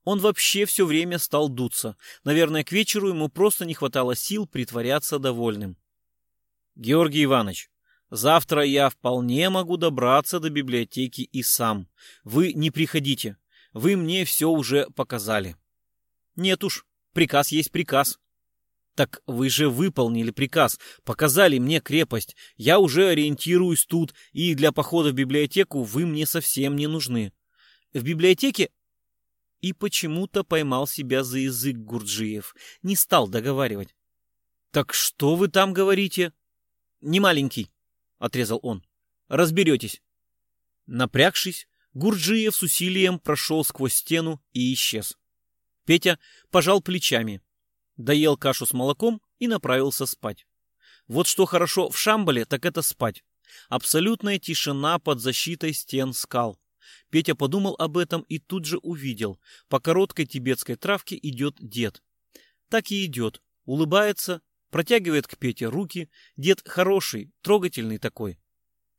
Он вообще все время стал дуться. Наверное, к вечеру ему просто не хватало сил притворяться довольным. Георгий Иванович, завтра я вполне могу добраться до библиотеки и сам. Вы не приходите. Вы мне все уже показали. Нет уж, приказ есть приказ. Так вы же выполнили приказ, показали мне крепость. Я уже ориентируюсь тут, и для похода в библиотеку вы мне совсем не нужны. В библиотеке... И почему-то поймал себя за язык Гурджиев. Не стал договаривать. «Так что вы там говорите?» «Не маленький», — отрезал он. «Разберетесь». Напрягшись, Гурджиев с усилием прошел сквозь стену и исчез. Петя пожал плечами доел кашу с молоком и направился спать. Вот что хорошо в Шамбале, так это спать. Абсолютная тишина под защитой стен скал. Петя подумал об этом и тут же увидел. По короткой тибетской травке идет дед. Так и идет, улыбается, Протягивает к Пете руки. Дед хороший, трогательный такой.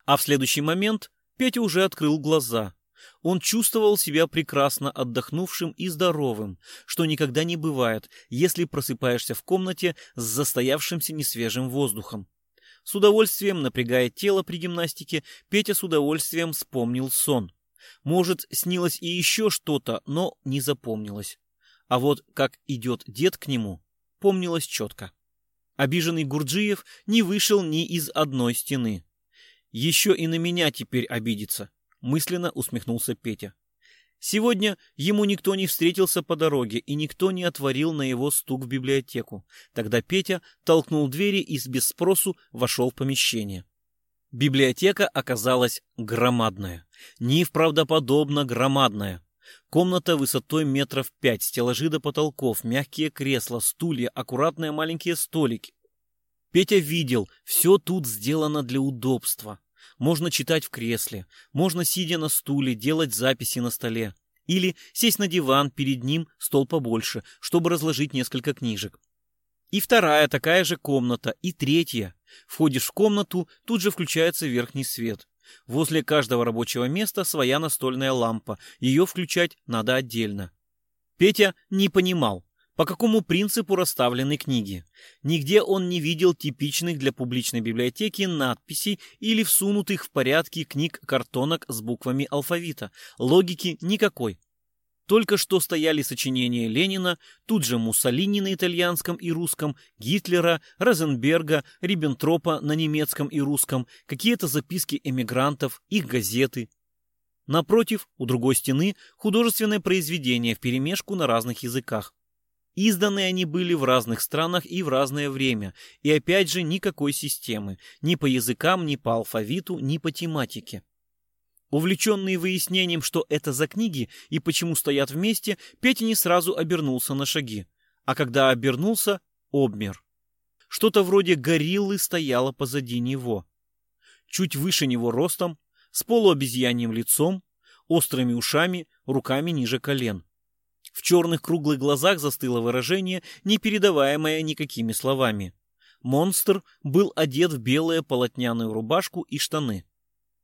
А в следующий момент Петя уже открыл глаза. Он чувствовал себя прекрасно отдохнувшим и здоровым, что никогда не бывает, если просыпаешься в комнате с застоявшимся несвежим воздухом. С удовольствием, напрягая тело при гимнастике, Петя с удовольствием вспомнил сон. Может, снилось и еще что-то, но не запомнилось. А вот как идет дед к нему, помнилось четко. Обиженный Гурджиев не вышел ни из одной стены. Еще и на меня теперь обидится, мысленно усмехнулся Петя. Сегодня ему никто не встретился по дороге, и никто не отворил на его стук в библиотеку. Тогда Петя толкнул двери и без спросу вошел в помещение. Библиотека оказалась громадная, неправдоподобно громадная. Комната высотой метров пять, стеллажи до потолков, мягкие кресла, стулья, аккуратные маленькие столики. Петя видел, все тут сделано для удобства. Можно читать в кресле, можно, сидя на стуле, делать записи на столе. Или сесть на диван, перед ним стол побольше, чтобы разложить несколько книжек. И вторая такая же комната, и третья. Входишь в комнату, тут же включается верхний свет. Возле каждого рабочего места своя настольная лампа, ее включать надо отдельно. Петя не понимал, по какому принципу расставлены книги. Нигде он не видел типичных для публичной библиотеки надписей или всунутых в порядке книг картонок с буквами алфавита. Логики никакой. Только что стояли сочинения Ленина, тут же Муссолини на итальянском и русском, Гитлера, Розенберга, Риббентропа на немецком и русском, какие-то записки эмигрантов, их газеты. Напротив, у другой стены, художественное произведение вперемешку на разных языках. Изданы они были в разных странах и в разное время, и опять же никакой системы, ни по языкам, ни по алфавиту, ни по тематике. Увлеченный выяснением, что это за книги и почему стоят вместе, Петя не сразу обернулся на шаги. А когда обернулся, обмер. Что-то вроде гориллы стояло позади него. Чуть выше него ростом, с полуобезьяньим лицом, острыми ушами, руками ниже колен. В черных круглых глазах застыло выражение, не передаваемое никакими словами. Монстр был одет в белую полотняную рубашку и штаны.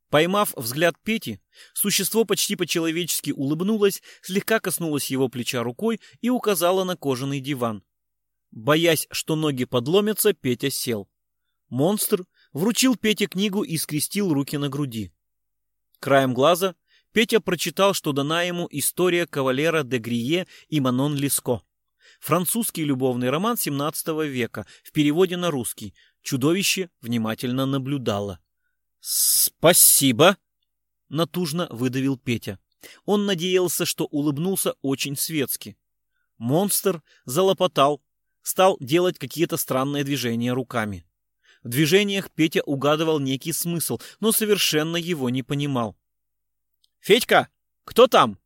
Поймав взгляд Пети, существо почти по-человечески улыбнулось, слегка коснулось его плеча рукой и указало на кожаный диван. Боясь, что ноги подломятся, Петя сел. Монстр вручил Пете книгу и скрестил руки на груди. Краем глаза Петя прочитал, что дана ему история кавалера де Грие и Манон Леско. Французский любовный роман XVII века, в переводе на русский. Чудовище внимательно наблюдало. «Спасибо!» — натужно выдавил Петя. Он надеялся, что улыбнулся очень светски. Монстр залопотал, стал делать какие-то странные движения руками. В движениях Петя угадывал некий смысл, но совершенно его не понимал. «Федька, кто там?»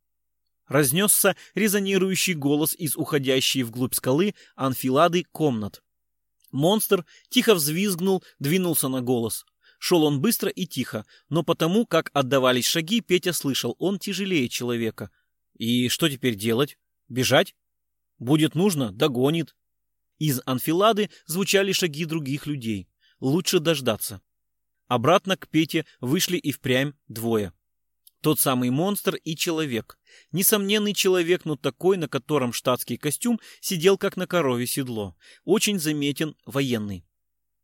Разнесся резонирующий голос из уходящей вглубь скалы анфилады комнат. Монстр тихо взвизгнул, двинулся на голос. Шел он быстро и тихо, но потому, как отдавались шаги, Петя слышал, он тяжелее человека. И что теперь делать? Бежать? Будет нужно, догонит. Из анфилады звучали шаги других людей. Лучше дождаться. Обратно к Пете вышли и впрямь двое. Тот самый монстр и человек. Несомненный человек, но такой, на котором штатский костюм сидел как на корове седло. Очень заметен военный.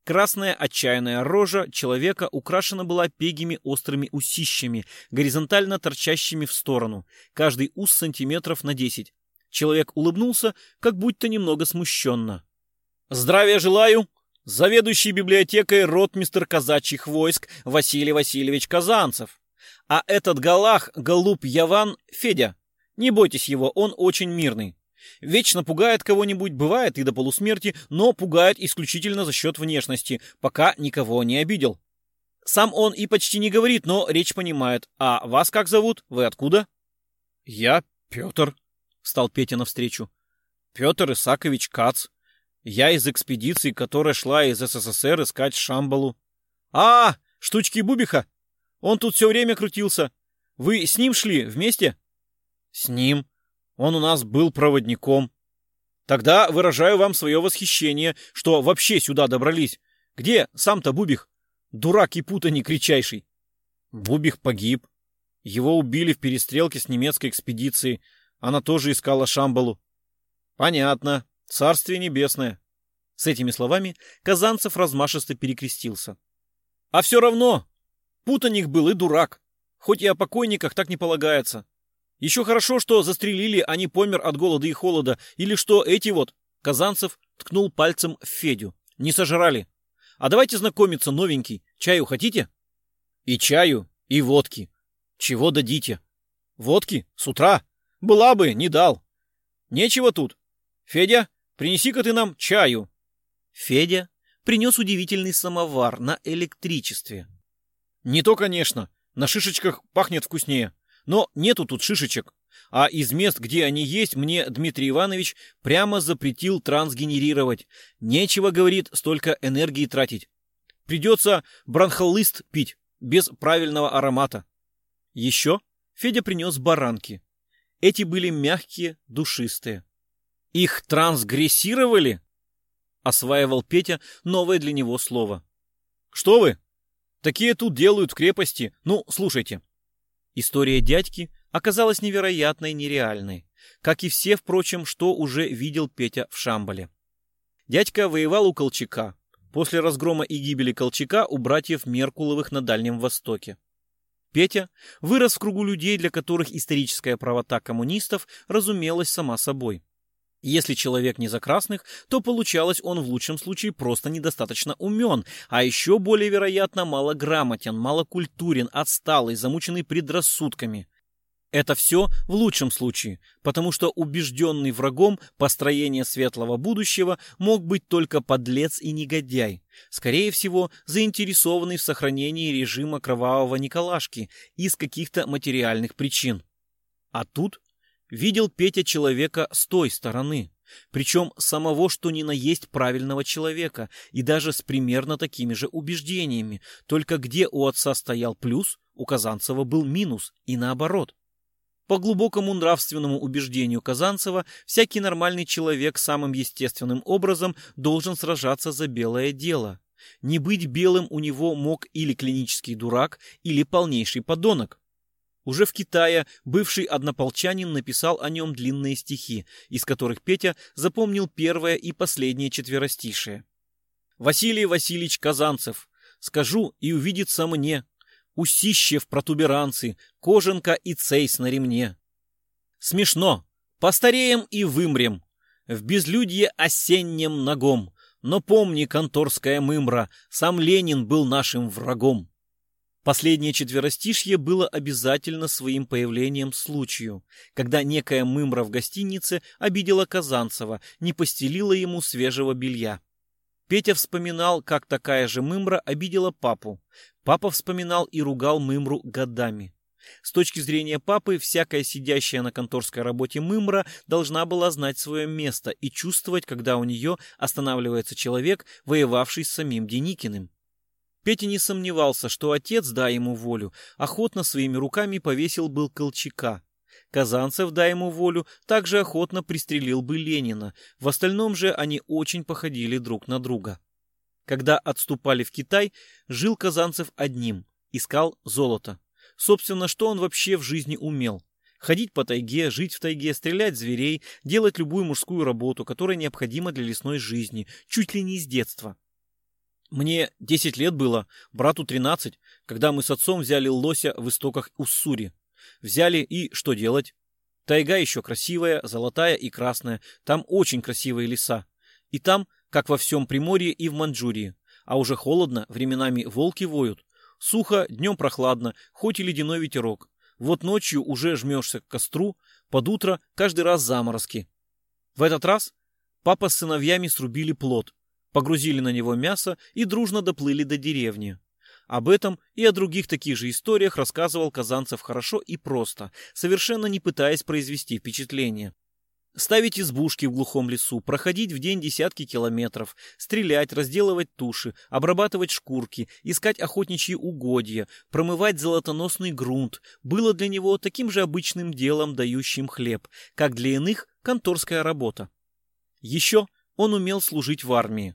Красная отчаянная рожа человека украшена была пегими острыми усищами, горизонтально торчащими в сторону, каждый ус сантиметров на десять. Человек улыбнулся, как будто немного смущенно. «Здравия желаю! Заведующий библиотекой ротмистер казачьих войск Василий Васильевич Казанцев. А этот галах, голуб Яван, Федя. Не бойтесь его, он очень мирный. Вечно пугает кого-нибудь, бывает и до полусмерти, но пугает исключительно за счет внешности, пока никого не обидел. Сам он и почти не говорит, но речь понимает. А вас как зовут? Вы откуда? Я Петр, встал Петя навстречу. Петр Исакович Кац. Я из экспедиции, которая шла из СССР искать Шамбалу. А, штучки Бубиха? Он тут все время крутился. Вы с ним шли вместе? С ним. Он у нас был проводником. Тогда выражаю вам свое восхищение, что вообще сюда добрались. Где сам-то Бубих? Дурак и путаник кричайший. Бубих погиб. Его убили в перестрелке с немецкой экспедицией. Она тоже искала Шамбалу. Понятно. Царствие небесное. С этими словами Казанцев размашисто перекрестился. А все равно, путаник был и дурак. Хоть и о покойниках так не полагается. Еще хорошо, что застрелили, а не помер от голода и холода. Или что эти вот, Казанцев ткнул пальцем в Федю, не сожрали. А давайте знакомиться, новенький. Чаю хотите? И чаю, и водки. Чего дадите? Водки? С утра? Была бы, не дал. Нечего тут. Федя, принеси-ка ты нам чаю. Федя принес удивительный самовар на электричестве. Не то, конечно. На шишечках пахнет вкуснее. Но нету тут шишечек. А из мест, где они есть, мне Дмитрий Иванович прямо запретил трансгенерировать. Нечего, говорит, столько энергии тратить. Придется бронхолист пить, без правильного аромата. Еще Федя принес баранки. Эти были мягкие, душистые. Их трансгрессировали? Осваивал Петя новое для него слово. Что вы? Такие тут делают в крепости. Ну, слушайте. История дядьки оказалась невероятной нереальной, как и все, впрочем, что уже видел Петя в Шамбале. Дядька воевал у Колчака, после разгрома и гибели Колчака у братьев Меркуловых на Дальнем Востоке. Петя вырос в кругу людей, для которых историческая правота коммунистов разумелась сама собой. Если человек не за красных, то получалось он в лучшем случае просто недостаточно умен, а еще более вероятно малограмотен, малокультурен, отсталый, замученный предрассудками. Это все в лучшем случае, потому что убежденный врагом построения светлого будущего мог быть только подлец и негодяй, скорее всего, заинтересованный в сохранении режима кровавого Николашки из каких-то материальных причин. А тут видел Петя человека с той стороны, причем самого что ни на есть правильного человека, и даже с примерно такими же убеждениями, только где у отца стоял плюс, у Казанцева был минус, и наоборот. По глубокому нравственному убеждению Казанцева, всякий нормальный человек самым естественным образом должен сражаться за белое дело. Не быть белым у него мог или клинический дурак, или полнейший подонок. Уже в Китае бывший однополчанин написал о нем длинные стихи, из которых Петя запомнил первое и последнее четверостишее. «Василий Васильевич Казанцев, скажу и увидится мне, усище в протуберанцы, кожанка и цейс на ремне. Смешно, постареем и вымрем, в безлюдье осеннем ногом, но помни, конторская мымра, сам Ленин был нашим врагом. Последнее четверостишье было обязательно своим появлением случаю, когда некая мымра в гостинице обидела Казанцева, не постелила ему свежего белья. Петя вспоминал, как такая же мымра обидела папу. Папа вспоминал и ругал мымру годами. С точки зрения папы, всякая сидящая на конторской работе мымра должна была знать свое место и чувствовать, когда у нее останавливается человек, воевавший с самим Деникиным. Петя не сомневался, что отец, дай ему волю, охотно своими руками повесил был Колчака. Казанцев, дай ему волю, также охотно пристрелил бы Ленина. В остальном же они очень походили друг на друга. Когда отступали в Китай, жил Казанцев одним, искал золото. Собственно, что он вообще в жизни умел? Ходить по тайге, жить в тайге, стрелять зверей, делать любую мужскую работу, которая необходима для лесной жизни, чуть ли не с детства. Мне 10 лет было, брату 13, когда мы с отцом взяли лося в истоках Уссури. Взяли и что делать? Тайга еще красивая, золотая и красная. Там очень красивые леса. И там, как во всем Приморье и в Манчжурии. А уже холодно, временами волки воют. Сухо, днем прохладно, хоть и ледяной ветерок. Вот ночью уже жмешься к костру, под утро каждый раз заморозки. В этот раз папа с сыновьями срубили плод погрузили на него мясо и дружно доплыли до деревни. Об этом и о других таких же историях рассказывал Казанцев хорошо и просто, совершенно не пытаясь произвести впечатление. Ставить избушки в глухом лесу, проходить в день десятки километров, стрелять, разделывать туши, обрабатывать шкурки, искать охотничьи угодья, промывать золотоносный грунт было для него таким же обычным делом, дающим хлеб, как для иных конторская работа. Еще он умел служить в армии.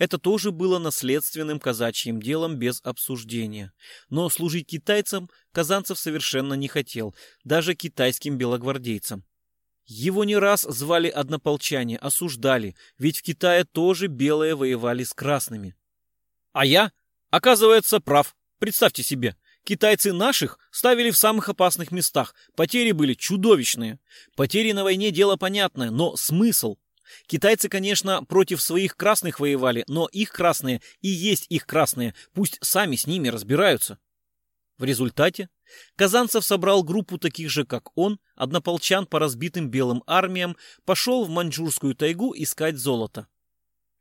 Это тоже было наследственным казачьим делом без обсуждения. Но служить китайцам Казанцев совершенно не хотел, даже китайским белогвардейцам. Его не раз звали однополчане, осуждали, ведь в Китае тоже белые воевали с красными. А я, оказывается, прав. Представьте себе, китайцы наших ставили в самых опасных местах, потери были чудовищные. Потери на войне дело понятное, но смысл – Китайцы, конечно, против своих красных воевали, но их красные и есть их красные, пусть сами с ними разбираются. В результате Казанцев собрал группу таких же, как он, однополчан по разбитым белым армиям, пошел в Маньчжурскую тайгу искать золото.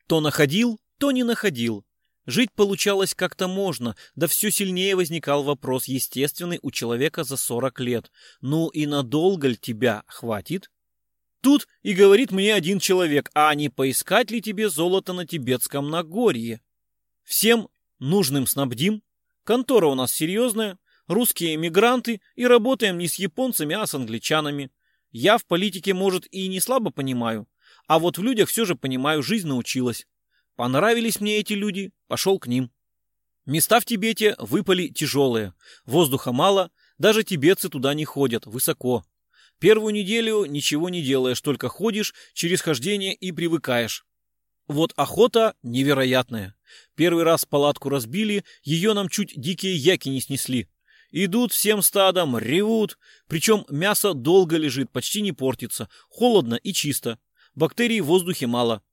То находил, то не находил. Жить получалось как-то можно, да все сильнее возникал вопрос естественный у человека за 40 лет. Ну и надолго ли тебя хватит? Тут и говорит мне один человек, а не поискать ли тебе золото на Тибетском Нагорье? Всем нужным снабдим. Контора у нас серьезная, русские эмигранты, и работаем не с японцами, а с англичанами. Я в политике, может, и не слабо понимаю, а вот в людях все же понимаю, жизнь научилась. Понравились мне эти люди, пошел к ним. Места в Тибете выпали тяжелые, воздуха мало, даже тибетцы туда не ходят, высоко. Первую неделю ничего не делаешь, только ходишь через хождение и привыкаешь. Вот охота невероятная. Первый раз палатку разбили, ее нам чуть дикие яки не снесли. Идут всем стадом, ревут, причем мясо долго лежит, почти не портится, холодно и чисто. Бактерий в воздухе мало.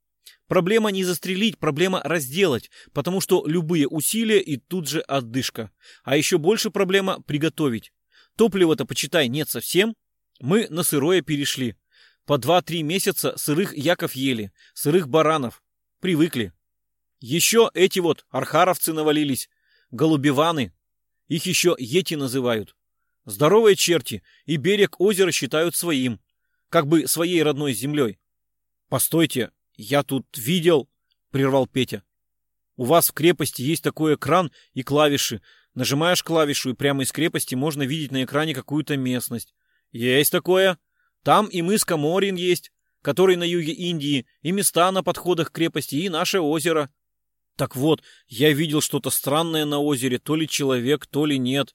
Проблема не застрелить, проблема разделать, потому что любые усилия и тут же отдышка. А еще больше проблема приготовить. Топлива-то, почитай, нет совсем, мы на сырое перешли. По два-три месяца сырых яков ели, сырых баранов. Привыкли. Еще эти вот архаровцы навалились, голубеваны. Их еще ети называют. Здоровые черти, и берег озера считают своим, как бы своей родной землей. Постойте, я тут видел, прервал Петя. У вас в крепости есть такой экран и клавиши. Нажимаешь клавишу, и прямо из крепости можно видеть на экране какую-то местность. Есть такое. Там и мыс Каморин есть, который на юге Индии, и места на подходах к крепости, и наше озеро. Так вот, я видел что-то странное на озере, то ли человек, то ли нет.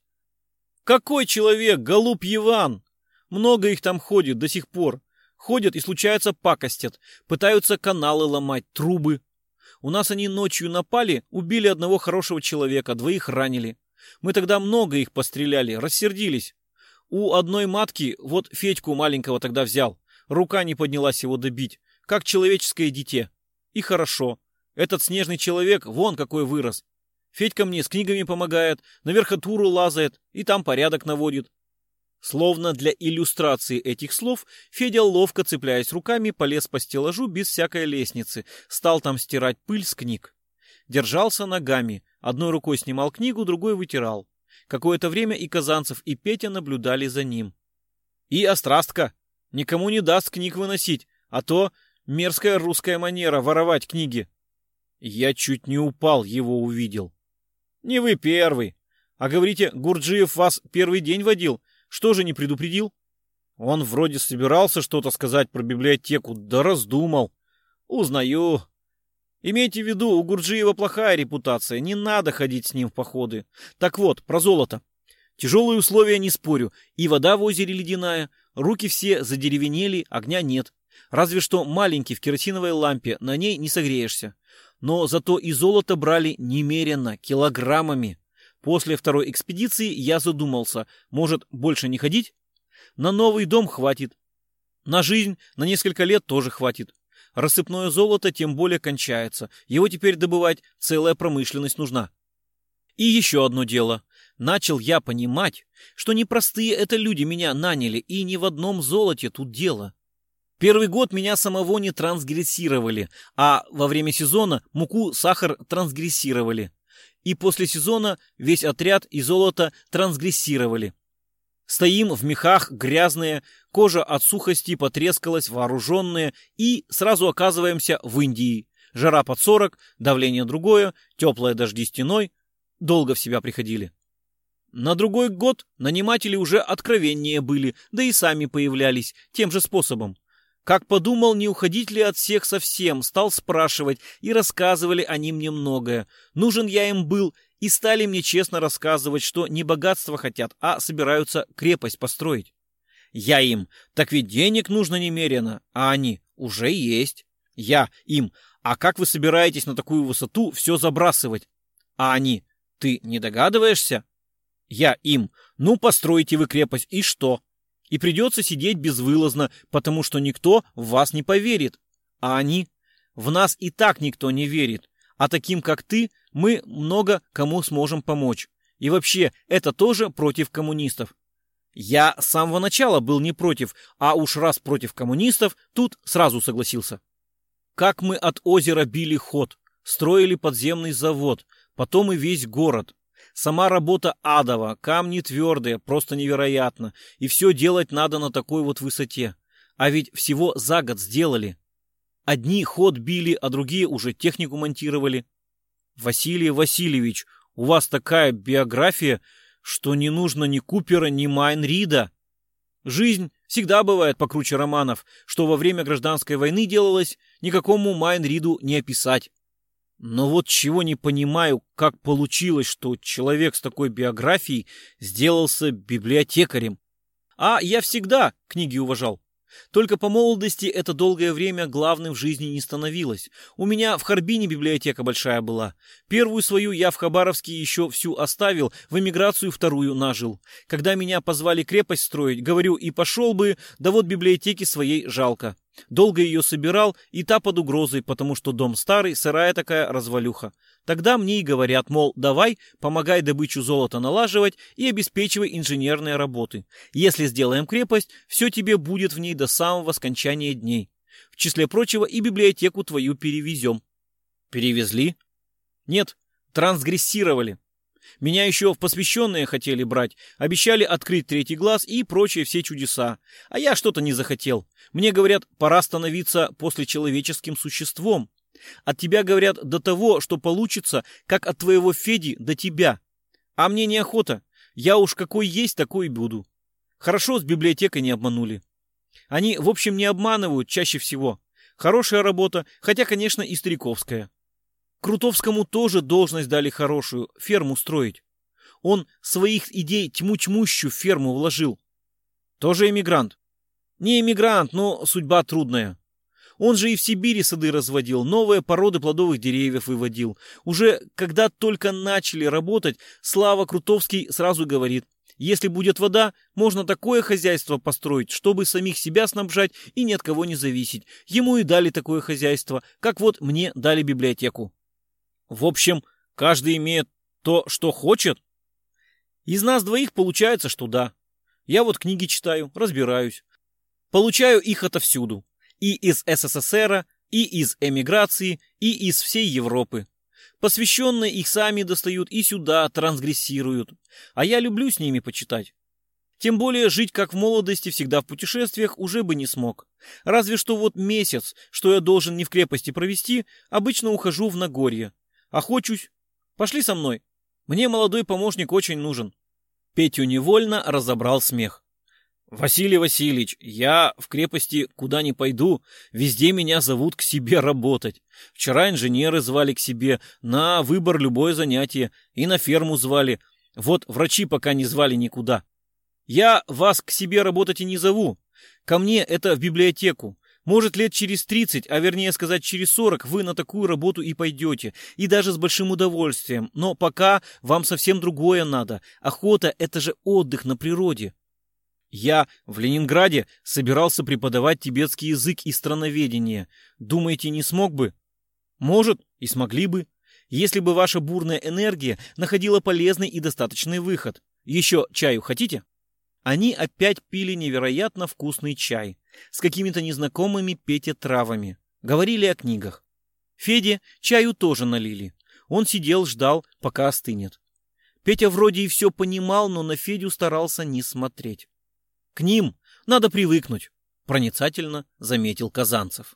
Какой человек, голубь Иван? Много их там ходит до сих пор. Ходят и случается пакостят, пытаются каналы ломать, трубы. У нас они ночью напали, убили одного хорошего человека, двоих ранили. Мы тогда много их постреляли, рассердились. У одной матки, вот Федьку маленького тогда взял, рука не поднялась его добить, как человеческое дитя. И хорошо. Этот снежный человек вон какой вырос. Федька мне с книгами помогает, на верхотуру лазает и там порядок наводит. Словно для иллюстрации этих слов, Федя, ловко цепляясь руками, полез по стеллажу без всякой лестницы, стал там стирать пыль с книг. Держался ногами, одной рукой снимал книгу, другой вытирал. Какое-то время и Казанцев, и Петя наблюдали за ним. И острастка. Никому не даст книг выносить, а то мерзкая русская манера воровать книги. Я чуть не упал, его увидел. Не вы первый. А говорите, Гурджиев вас первый день водил. Что же не предупредил? Он вроде собирался что-то сказать про библиотеку, да раздумал. Узнаю, Имейте в виду, у Гурджиева плохая репутация, не надо ходить с ним в походы. Так вот, про золото. Тяжелые условия не спорю, и вода в озере ледяная, руки все задеревенели, огня нет. Разве что маленький в керосиновой лампе, на ней не согреешься. Но зато и золото брали немерено, килограммами. После второй экспедиции я задумался, может, больше не ходить? На новый дом хватит. На жизнь на несколько лет тоже хватит. Рассыпное золото тем более кончается. Его теперь добывать целая промышленность нужна. И еще одно дело. Начал я понимать, что непростые это люди меня наняли, и ни в одном золоте тут дело. Первый год меня самого не трансгрессировали, а во время сезона муку, сахар трансгрессировали. И после сезона весь отряд и золото трансгрессировали. Стоим в мехах, грязные, кожа от сухости потрескалась, вооруженные, и сразу оказываемся в Индии. Жара под 40, давление другое, теплые дожди стеной. Долго в себя приходили. На другой год наниматели уже откровеннее были, да и сами появлялись тем же способом. Как подумал, не уходить ли от всех совсем, стал спрашивать, и рассказывали они мне многое. Нужен я им был, и стали мне честно рассказывать, что не богатство хотят, а собираются крепость построить. Я им, так ведь денег нужно немерено, а они, уже есть. Я им, а как вы собираетесь на такую высоту все забрасывать? А они, ты не догадываешься? Я им, ну постройте вы крепость, и что? И придется сидеть безвылазно, потому что никто в вас не поверит. А они? В нас и так никто не верит. А таким, как ты, мы много кому сможем помочь. И вообще, это тоже против коммунистов. Я с самого начала был не против, а уж раз против коммунистов, тут сразу согласился. Как мы от озера били ход, строили подземный завод, потом и весь город. Сама работа адова, камни твердые, просто невероятно. И все делать надо на такой вот высоте. А ведь всего за год сделали. Одни ход били, а другие уже технику монтировали. Василий Васильевич, у вас такая биография, что не нужно ни Купера, ни Майнрида. Жизнь всегда бывает покруче романов, что во время гражданской войны делалось, никакому Майнриду не описать. Но вот чего не понимаю, как получилось, что человек с такой биографией сделался библиотекарем. А я всегда книги уважал. Только по молодости это долгое время главным в жизни не становилось. У меня в Харбине библиотека большая была. Первую свою я в Хабаровске еще всю оставил, в эмиграцию вторую нажил. Когда меня позвали крепость строить, говорю, и пошел бы, да вот библиотеки своей жалко. Долго ее собирал, и та под угрозой, потому что дом старый, сырая такая развалюха. Тогда мне и говорят, мол, давай, помогай добычу золота налаживать и обеспечивай инженерные работы. Если сделаем крепость, все тебе будет в ней до самого скончания дней. В числе прочего и библиотеку твою перевезем. Перевезли? Нет, трансгрессировали. Меня еще в посвященные хотели брать, обещали открыть третий глаз и прочие все чудеса. А я что-то не захотел. Мне говорят, пора становиться послечеловеческим существом. От тебя говорят до того, что получится, как от твоего Феди до тебя. А мне неохота. Я уж какой есть, такой и буду. Хорошо с библиотекой не обманули. Они, в общем, не обманывают чаще всего. Хорошая работа, хотя, конечно, и стариковская. Крутовскому тоже должность дали хорошую, ферму строить. Он своих идей тьму-тьмущую ферму вложил. Тоже эмигрант. Не эмигрант, но судьба трудная. Он же и в Сибири сады разводил, новые породы плодовых деревьев выводил. Уже когда только начали работать, Слава Крутовский сразу говорит, если будет вода, можно такое хозяйство построить, чтобы самих себя снабжать и ни от кого не зависеть. Ему и дали такое хозяйство, как вот мне дали библиотеку. В общем, каждый имеет то, что хочет. Из нас двоих получается, что да. Я вот книги читаю, разбираюсь. Получаю их отовсюду. И из СССР, и из эмиграции, и из всей Европы. Посвященные их сами достают и сюда трансгрессируют. А я люблю с ними почитать. Тем более жить как в молодости всегда в путешествиях уже бы не смог. Разве что вот месяц, что я должен не в крепости провести, обычно ухожу в Нагорье. Охочусь. Пошли со мной. Мне молодой помощник очень нужен. Петю невольно разобрал смех. Василий Васильевич, я в крепости куда ни пойду, везде меня зовут к себе работать. Вчера инженеры звали к себе, на выбор любое занятие, и на ферму звали. Вот врачи пока не звали никуда. Я вас к себе работать и не зову. Ко мне это в библиотеку. Может, лет через 30, а вернее сказать через 40, вы на такую работу и пойдете, и даже с большим удовольствием. Но пока вам совсем другое надо. Охота – это же отдых на природе. Я в Ленинграде собирался преподавать тибетский язык и страноведение. Думаете, не смог бы? Может, и смогли бы, если бы ваша бурная энергия находила полезный и достаточный выход. Еще чаю хотите? Они опять пили невероятно вкусный чай с какими-то незнакомыми Пете травами. Говорили о книгах. Феде чаю тоже налили. Он сидел, ждал, пока остынет. Петя вроде и все понимал, но на Федю старался не смотреть. К ним надо привыкнуть, проницательно заметил Казанцев.